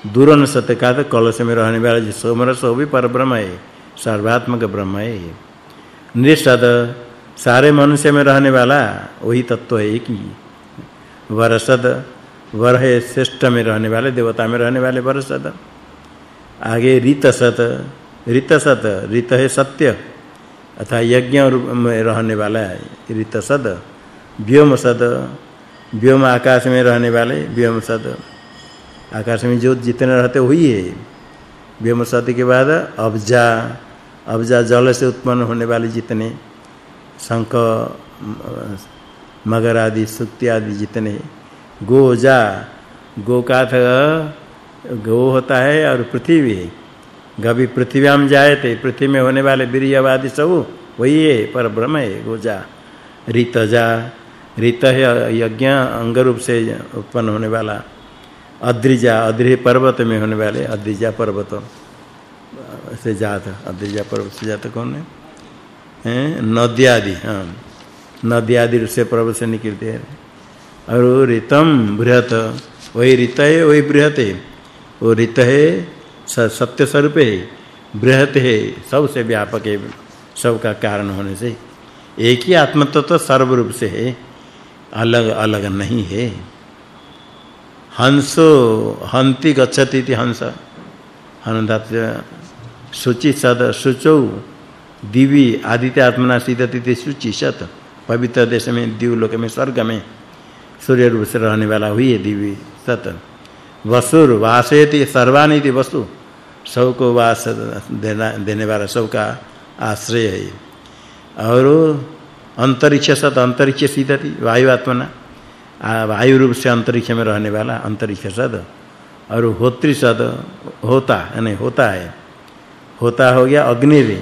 दूरन सत्य का तो कलश में रहने वाला जो सोम रस वो भी परब्रह्म है, सर्वात्मक ब्रह्म है निषद, सारे मनुष्य में रहने वाला वही तत्व है एक ही। वरसद, वर है श्रेष्ठ में रहने वाले, देवता में रहने वाले वरसद। आगे रीतसत रीतसत, रीत है सत्य, अथा यज्ञ में रहने वाला है रीतसद। व्योम सद व्योम आकाश में रहने वाले व्योम सद आकाश में जो जितने रहते वही है। व्योम सद के बाद अब्जा अब्जा जल से उत्पन्न होने वाले जितने शंख, मगर आदि, सुक्ति आदि जितने गोजा गो का गो होता है और पृथ्वी है गवि पृथ्व्याम जायते पृथ्वी में होने वाले वीर्यवादी सब, वही है, पर ब्रह्म है गोजा ऋतजा ऋत है, यज्ञ अंग रूप से उत्पन्न होने वाला। अद्रिजा अद्रि पर्वत में होने वाले अद्रिजा पर्वत। से जात अद्रिजा पर्वत से जात कौन है? हैं? नदी आदि, हाँ। नदी आदि से पर्वत से निकलते हैं। और ऋतम बृहत, वही ऋत है, वही बृहत है। वो ऋत है सत्य स्वरूप है, बृहत है, सबसे व्यापक है सब का कारण होने से। एक ही आत्म तत्व तो सर्व रूप से है, अलग अलग नहीं है। हंसो, हंति गच्छति इति हंस। हनदात शुचि सद शुचौ। दिवि आदित्य आत्मना सीदति ते शुचि सत। पवित्र देश में लोक में स्वर्ग में सूर्य रूप से रहने वाला हुई है दिवि सत। वसुर वासेति सर्वानि वसु सबको वास देना, देने वाला सब का आश्रय है। और अंतरिक्ष सत, अंतरिक्ष सीधति वायु आत्मना वायु रूप से अंतरिक्ष में रहने वाला अंतरिक्ष सद। और होत्री सद, होता, यानी होता है। होता हो गया अग्नि रे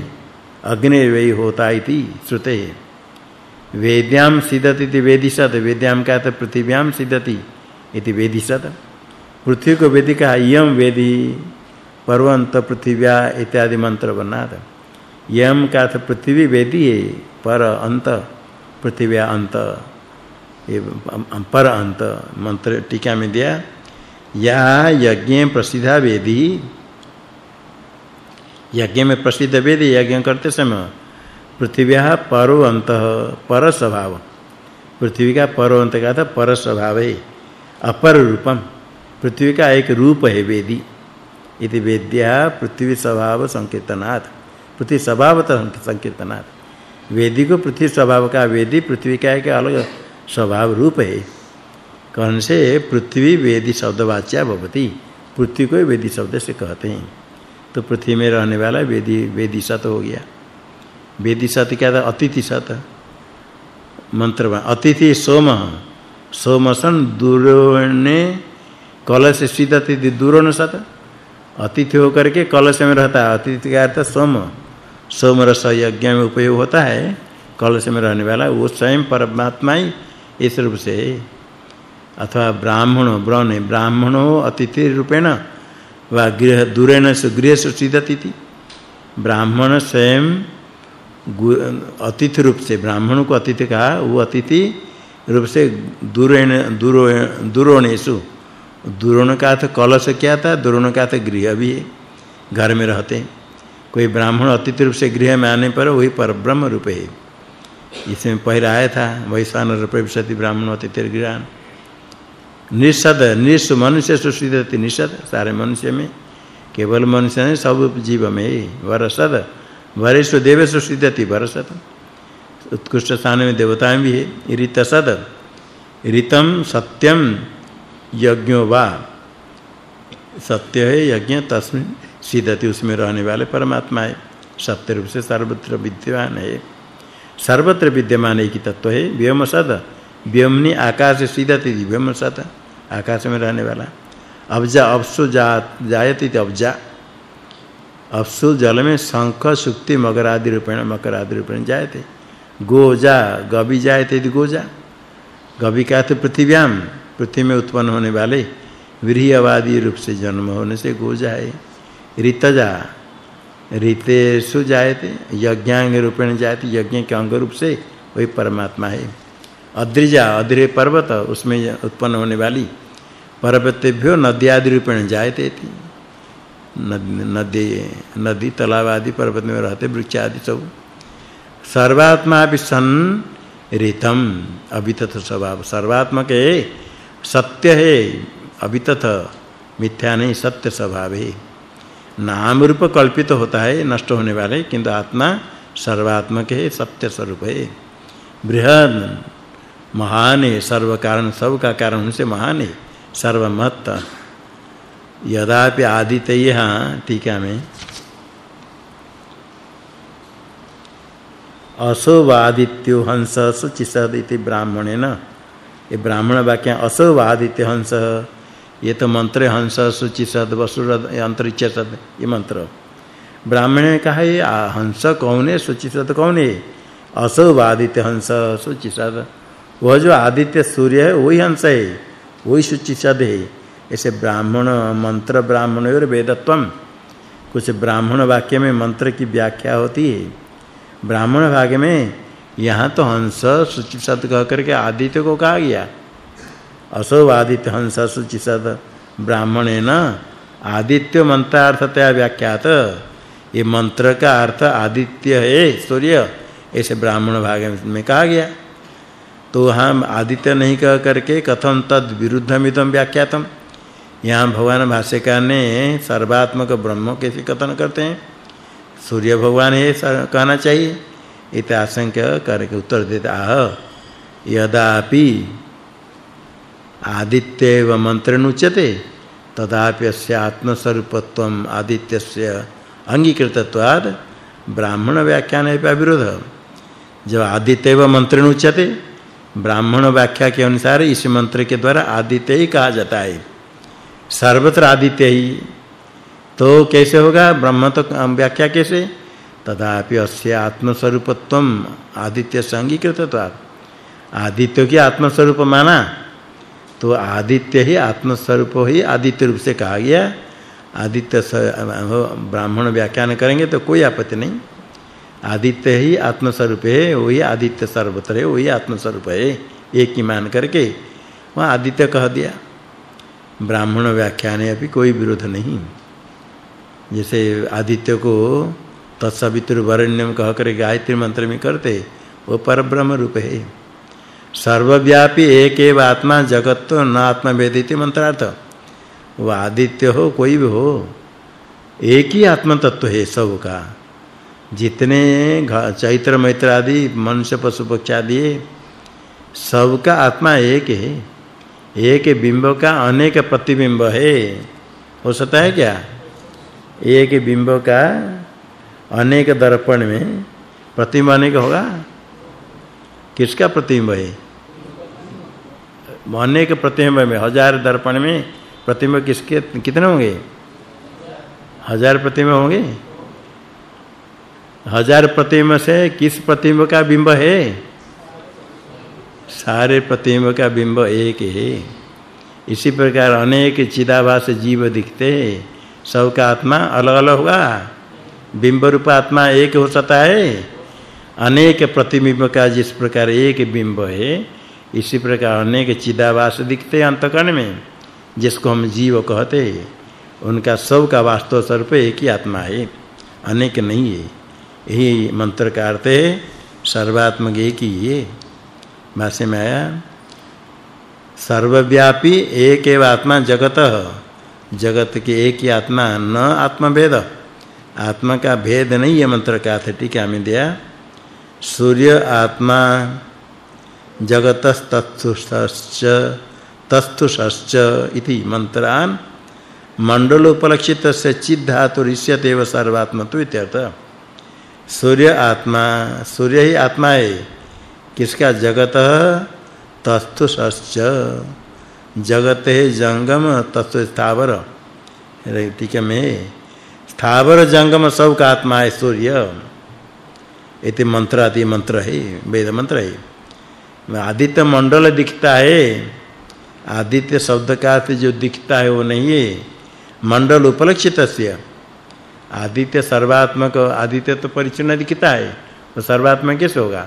अग्नि वे होता इति श्रुते। वेद्याम सिद्धति इति वेदिसद वेद्याम का तो पृथ्व्याम सिद्धति इति वेदिसद पृथ्वी को वेदी का यम वेदी पर्वंत पृथ्व्या इत्यादि मंत्र बना था यम का अर्थ पृथ्वी वेदी है, पर अंत, पृथ्व्या अंत। ये पर अंत, मंत्र टीका में दिया। या यज्ञ प्रसिद्धा वेदी। यज्ञ में प्रसिद्ध वेद यज्ञ करते समय पृथ्व्या परो अंत पर स्वभाव पृथ्वी का परो अंत का था? पर स्वभाव है अपर रूपम पृथ्वी का एक रूप है वेदी। इति वेद्या पृथ्वी स्वभाव संकीर्तनात्। पृथ्वी स्वभाव संकीर्तनात्। वेदी को पृथ्वी स्वभाव का वेदी, पृथ्वी का एक अलग स्वभाव रूप है। कौन से? पृथ्वी वेदी शब्दवाच्या भवति। पृथ्वी को वेदी शब्द से कहते हैं। तो पृथ्वी में रहने वाला वेदी वेदी सत हो गया। वेदी सत क्या था? अतिथि सत। मंत्र अतिथि सोम सोमसन दूरने कलश अतिथि दूरन सत। अतिथि होकर के कलश में रहता है। अतिथि का अर्थ सोम। सोम रस यज्ञ में उपयोग होता है। कलश में रहने वाला वो स्वयं परमात्मा ही इस रूप से। अथवा ब्राह्मणो, ब्रह्मणे, ब्राह्मणो अतिथि रूपेण वा गृह दूरेण से गृह से सुसिदति ब्राह्मण स्वयं अतिथि रूप से, ब्राह्मण को अतिथि कहा, वो अतिथि रूप से दूरेण, दूरो दूरोणेषु दूरोण का अर्थ कलश क्या था? दूरोण का अर्थ गृह भी है, घर में रहते कोई ब्राह्मण अतिथि रूप से गृह में आने पर वही पर ब्रह्म रूप है। इसमें पहले आया था वैश्वान रूप ब्राह्मण अतिथि गृह निषद, निष मनुष्य सुशीदति निषद, सारे मनुष्य में। केवल मनुष्य नहीं, सब जीव में वरसद वरेश देव सुशीदति वरसद। उत्कृष्ट स्थान में देवताएँ भी है। ऋत सद ऋतम सत्यम यज्ञो वा। सत्य है, यज्ञ, तस्मिन सीदति उसमें रहने वाले परमात्मा है। सत्य रूप से सर्वत्र विद्यमान है। सर्वत्र विद्यमान एक ही तत्व है व्योम सद व्योमनि आकाश सीदति व्योम सत, आकाश में रहने वाला। अब्जा अवसु जा, जायति अब्जा। अवसु जल में शंख सुक्ति मगर आदि रूपेण, मकर आदि रूपेण जायते। गोजा गवि जायते गोजा। गवि का अर्थ पृथ्व्याम। पृथ्वी में उत्पन्न होने वाले विरहवादी रूप से जन्म होने से गोजा है। ऋतजा ऋतेषु जायते। यज्ञांग रूपेण जायते। यज्ञ के अंग रूप से वही परमात्मा है। अद्रिजा, अद्रे पर्वत, उसमें उत्पन्न होने वाली पर्वतेभ्यो नदी आदि रूपेण जायते थी। नदी नदी तालाब आदि पर्वत में रहते वृक्ष आदि सब। सर्वात्मा भी सन रितम अभितत स्वभाव। सर्वात्मक है, सत्य है अभितत मिथ्या नहीं, सत्य स्वभाव है। नाम रूप कल्पित होता है, नष्ट होने वाले, किंतु आत्मा सर्वात्मक है, सत्य स्वरूप है। बृहद महान है, सर्व कारण, सब का कारण उनसे महान है। सर्वमत। यदापि आदित्य यहाँ टीका में। असोवादित्यो हंस सुचिसद इति ब्राह्मणेन ये ब्राह्मण वाक्य असोवादित्य हंस ये तो मंत्र हंस सुचिसद वसुर अंतरिक्ष सद ये मंत्र। ब्राह्मण ने कहा, ये हंस कौन है? सुचिसद कौन है? असोवादित्य हंस सुचिसद वह जो आदित्य सूर्य है, वही हंस है, वही शुचिसद है। ऐसे ब्राह्मण मंत्र ब्राह्मण और वेदत्वम, कुछ ब्राह्मण वाक्य में मंत्र की व्याख्या होती है। ब्राह्मण भाग में यहाँ तो हंस शुचिसद कह करके आदित्य को कहा गया। असो आदित्य हंस शुचि सद ब्राह्मण है न? आदित्य मंत्रार्थतया व्याख्यात। ये मंत्र का अर्थ आदित्य है, सूर्य। ऐसे ब्राह्मण भाग में कहा गया। तो हम आदित्य नहीं कह करके कथम तद विरुद्धमिदम व्याख्यातम। यहाँ भगवान भाष्यकार ने सर्वात्मक ब्रह्म कैसे कथन करते हैं। सूर्य भगवान है कहना चाहिए। इत आशंका करके उत्तर देता आह, यदापि आदित्यव मंत्रनुच्यते तदापि अस्य आत्मस्वरूपत्वम आदित्यस्य अंगीकृतत्वाद ब्राह्मण व्याख्यान है विरोध जब आदित्यव मंत्रनुच्यते ब्राह्मण व्याख्या के अनुसार इस मंत्र के द्वारा आदित्य ही कहा जाता है। सर्वत्र आदित्य ही। तो कैसे होगा? ब्रह्म तो व्याख्या कैसे? तदापि अस्य आत्मस्वरूपत्वम आदित्य संगीकृतत्वात्। आदित्य की आत्मस्वरूप माना? तो आदित्य ही आत्मस्वरूप ही आदित्य रूप से कहा गया। आदित्य ब्राह्मण व्याख्यान करेंगे तो कोई आपत्ति नहीं। आदित्य ही आत्मस्वरूप है वही आदित्य सर्वत्र है वही आत्मस्वरूप है एक ही मान करके वह आदित्य कह दिया। ब्राह्मण व्याख्यान है अभी कोई विरोध नहीं। जैसे आदित्य को तत्सवितुर वरण्यम कह कर गायत्री मंत्र में करते, वो परब्रह्म रूप है। सर्वव्यापी एक एव आत्मा जगत तो न आत्मा वेदिति मंत्रार्थ। वो आदित्य हो, कोई भी हो, एक ही आत्म तत्व है सब का। जितने चैत्र मैत्र आदि मनुष्य पशु पक्षी आदि, सबका आत्मा एक है। एक बिंब का अनेक प्रतिबिंब है। हो सकता है क्या? एक बिंब का अनेक दर्पण में प्रतिबिंब अनेक होगा? किसका प्रतिबिंब है? अनेक प्रतिबिंब में, हज़ार दर्पण में प्रतिबिंब किसके, कितने होंगे? हज़ार प्रतिबिंब होंगे? हज़ार प्रतिबिंब से किस प्रतिबिंब का बिंब है? सारे प्रतिबिंब का बिंब एक है। इसी प्रकार अनेक चिदाभास जीव दिखते सबका आत्मा अलग-अलग होगा। बिंब रूप आत्मा एक हो सकता है। अनेक प्रतिबिंब का जिस प्रकार एक बिंब है, इसी प्रकार अनेक चिदाभास दिखते अंतकरण में, जिसको हम जीव कहते हैं। उनका सब का वास्तव स्वरूप एक ही आत्मा है। अनेक नहीं है। यही मंत्र का अर्थ है सर्वात्मक एक ही है भाष्य में आया, सर्वव्यापी एक एव आत्मा जगत जगत के एक ही आत्मा, न आत्मभेद। आत्मा का भेद नहीं है मंत्र का अर्थ टीका में दिया। सूर्य आत्मा जगतस्तत्सुश्च तस्थुश्च इति मंत्रान। मंडल उपलक्षित से चिद धातु ऋष्यते व सर्वात्मत्व इत्यर्थ। सूर्य आत्मा, सूर्य ही आत्मा है। किसका? जगत तस्थुश्च जगत है जंगम तत्व स्थावर। ठीक में। स्थावर, जंगम सब का आत्मा है सूर्य। इति मंत्र, आदि मंत्र है, वेद मंत्र है। आदित्य मंडल दिखता है। आदित्य शब्द का जो दिखता है वो नहीं है। मंडल उपलक्षितस्य। आदित्य सर्वात्मक, आदित्य तो परिचिन्न दिखता है तो सर्वात्मक कैसे होगा?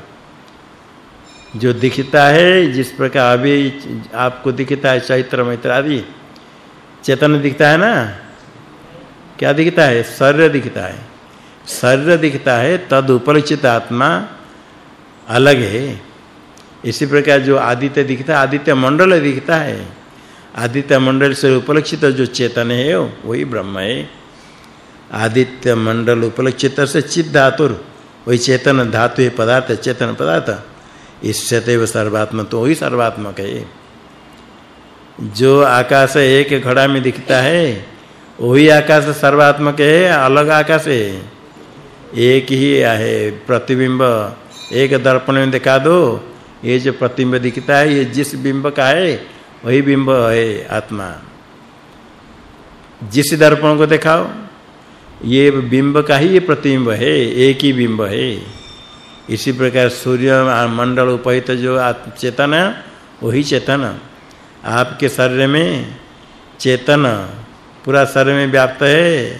जो दिखता है, जिस प्रकार अभी आपको दिखता है, चैत्र, मैत्र आदि, चेतन दिखता है ना? क्या दिखता है? शरीर दिखता है। शरीर दिखता है, तद उपलक्षित आत्मा अलग है। इसी प्रकार जो आदित्य दिखता है आदित्य मंडल दिखता है। आदित्य मंडल से उपलक्षित जो चेतन है, वही ब्रह्म है। आदित्य मंडल उपलक्षित से चित धातुर वही चेतन धातु है पदार्थ, चेतन पदार्थ। इससे सर्वात्म तो वही सर्वात्मक है। जो आकाश एक घड़ा में दिखता है, वही आकाश सर्वात्मक है, अलग आकाश है। एक ही है, प्रतिबिंब। एक दर्पण में दिखा दो, ये जो प्रतिबिंब दिखता है, ये जिस बिंब का है, वही बिंब है आत्मा। जिस दर्पण को दिखाओ ये बिंब का ही ये प्रतिबिंब है, एक ही बिंब है। इसी प्रकार सूर्य मंडल उपहित जो चेतन है वही चेतन। आपके शरीर में चेतन, पूरा शरीर में व्याप्त है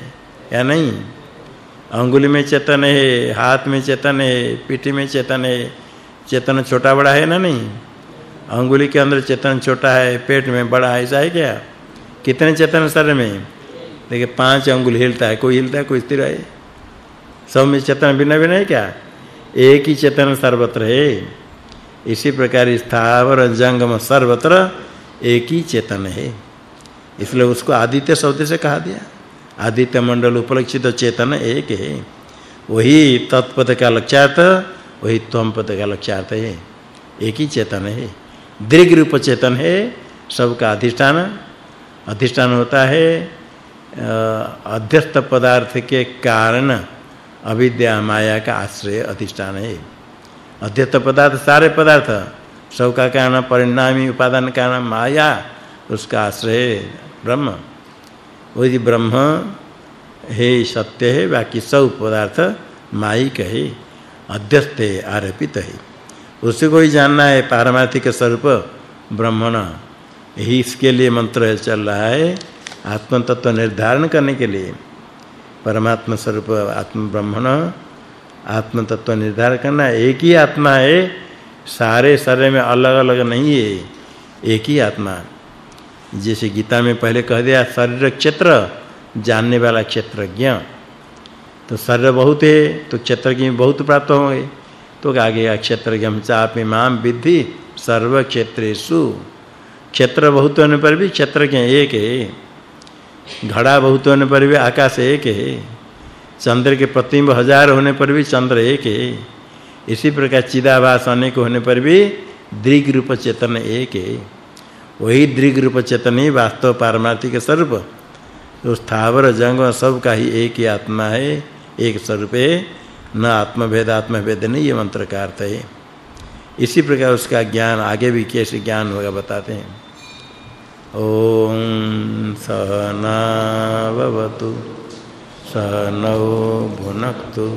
या नहीं? अंगुली में चेतन है, हाथ में चेतन है, पीठी में चेतन है। चेतन छोटा बड़ा है ना नहीं? अंगुली के अंदर चेतन छोटा है, पेट में बड़ा है, ऐसा है क्या? कितने चेतन शरीर में? देखिए, पाँच अंगुल हिलता है, कोई हिलता है, कोई स्थिर है? सब में चेतन भिन्न भिन्न है क्या? एक ही चेतन सर्वत्र है। इसी प्रकार स्थावर जंगम सर्वत्र एक ही चेतन है। इसलिए उसको आदित्य शब्द से कहा दिया। आदित्य मंडल उपलक्षित चेतन एक है। वही तत्पद का लक्ष्यार्थ वही त्वम पद का लक्ष्यार्थ है। एक ही चेतन है। दीर्घ रूप चेतन है। सबका अधिष्ठान। अधिष्ठान होता है अध्यस्त पदार्थ के कारण अविद्या माया का आश्रय अधिष्ठान है। अध्यस्त पदार्थ सारे पदार्थ सब का कारण, परिणामी उपादान कारण माया, उसका आश्रय ब्रह्म। वही ब्रह्म है, सत्य है, बाकी सब पदार्थ मायिक है अध्यस्त आरोपित है। उसी को ही जानना है, पारमार्थिक स्वरूप ब्रह्मण, यही इसके लिए मंत्र चल रहा है आत्म तत्व निर्धारण करने के लिए परमात्मा स्वरूप आत्म ब्रह्मण आत्म तत्व निर्धारण करना एक ही आत्मा है, सारे शरीर में अलग-अलग नहीं है, एक ही आत्मा। जैसे गीता में पहले कह दिया, शरीर क्षेत्र, जानने वाला क्षेत्रज्ञ। तो शरीर बहुत है तो क्षेत्रज्ञ बहुत प्राप्त होंगे। तो आगे का क्षेत्रज्ञ हम चापे माम विद्धि सर्व क्षेत्रेषु क्षेत्र बहुत होने पर भी क्षेत्रज्ञ एक है। घड़ा बहुत होने पर भी आकाश एक है। चंद्र के प्रतिबिंब हज़ार होने पर भी चंद्र एक है। इसी प्रकार चिदाभास अनेक होने पर भी दृग रूप चेतन एक है। वही दृग रूप चेतन ही वास्तव पारमार्थिक स्वरूप। तो स्थावर जंग सब का ही एक ही आत्मा है। एक स्वरूप है। न आत्मभेद आत्मभेद नहीं, ये मंत्र का अर्थ है इसी प्रकार उसका ज्ञान, आगे भी कैसे ज्ञान होगा बताते हैं। ओम सहना भवतु सहनौ भुनक्तु।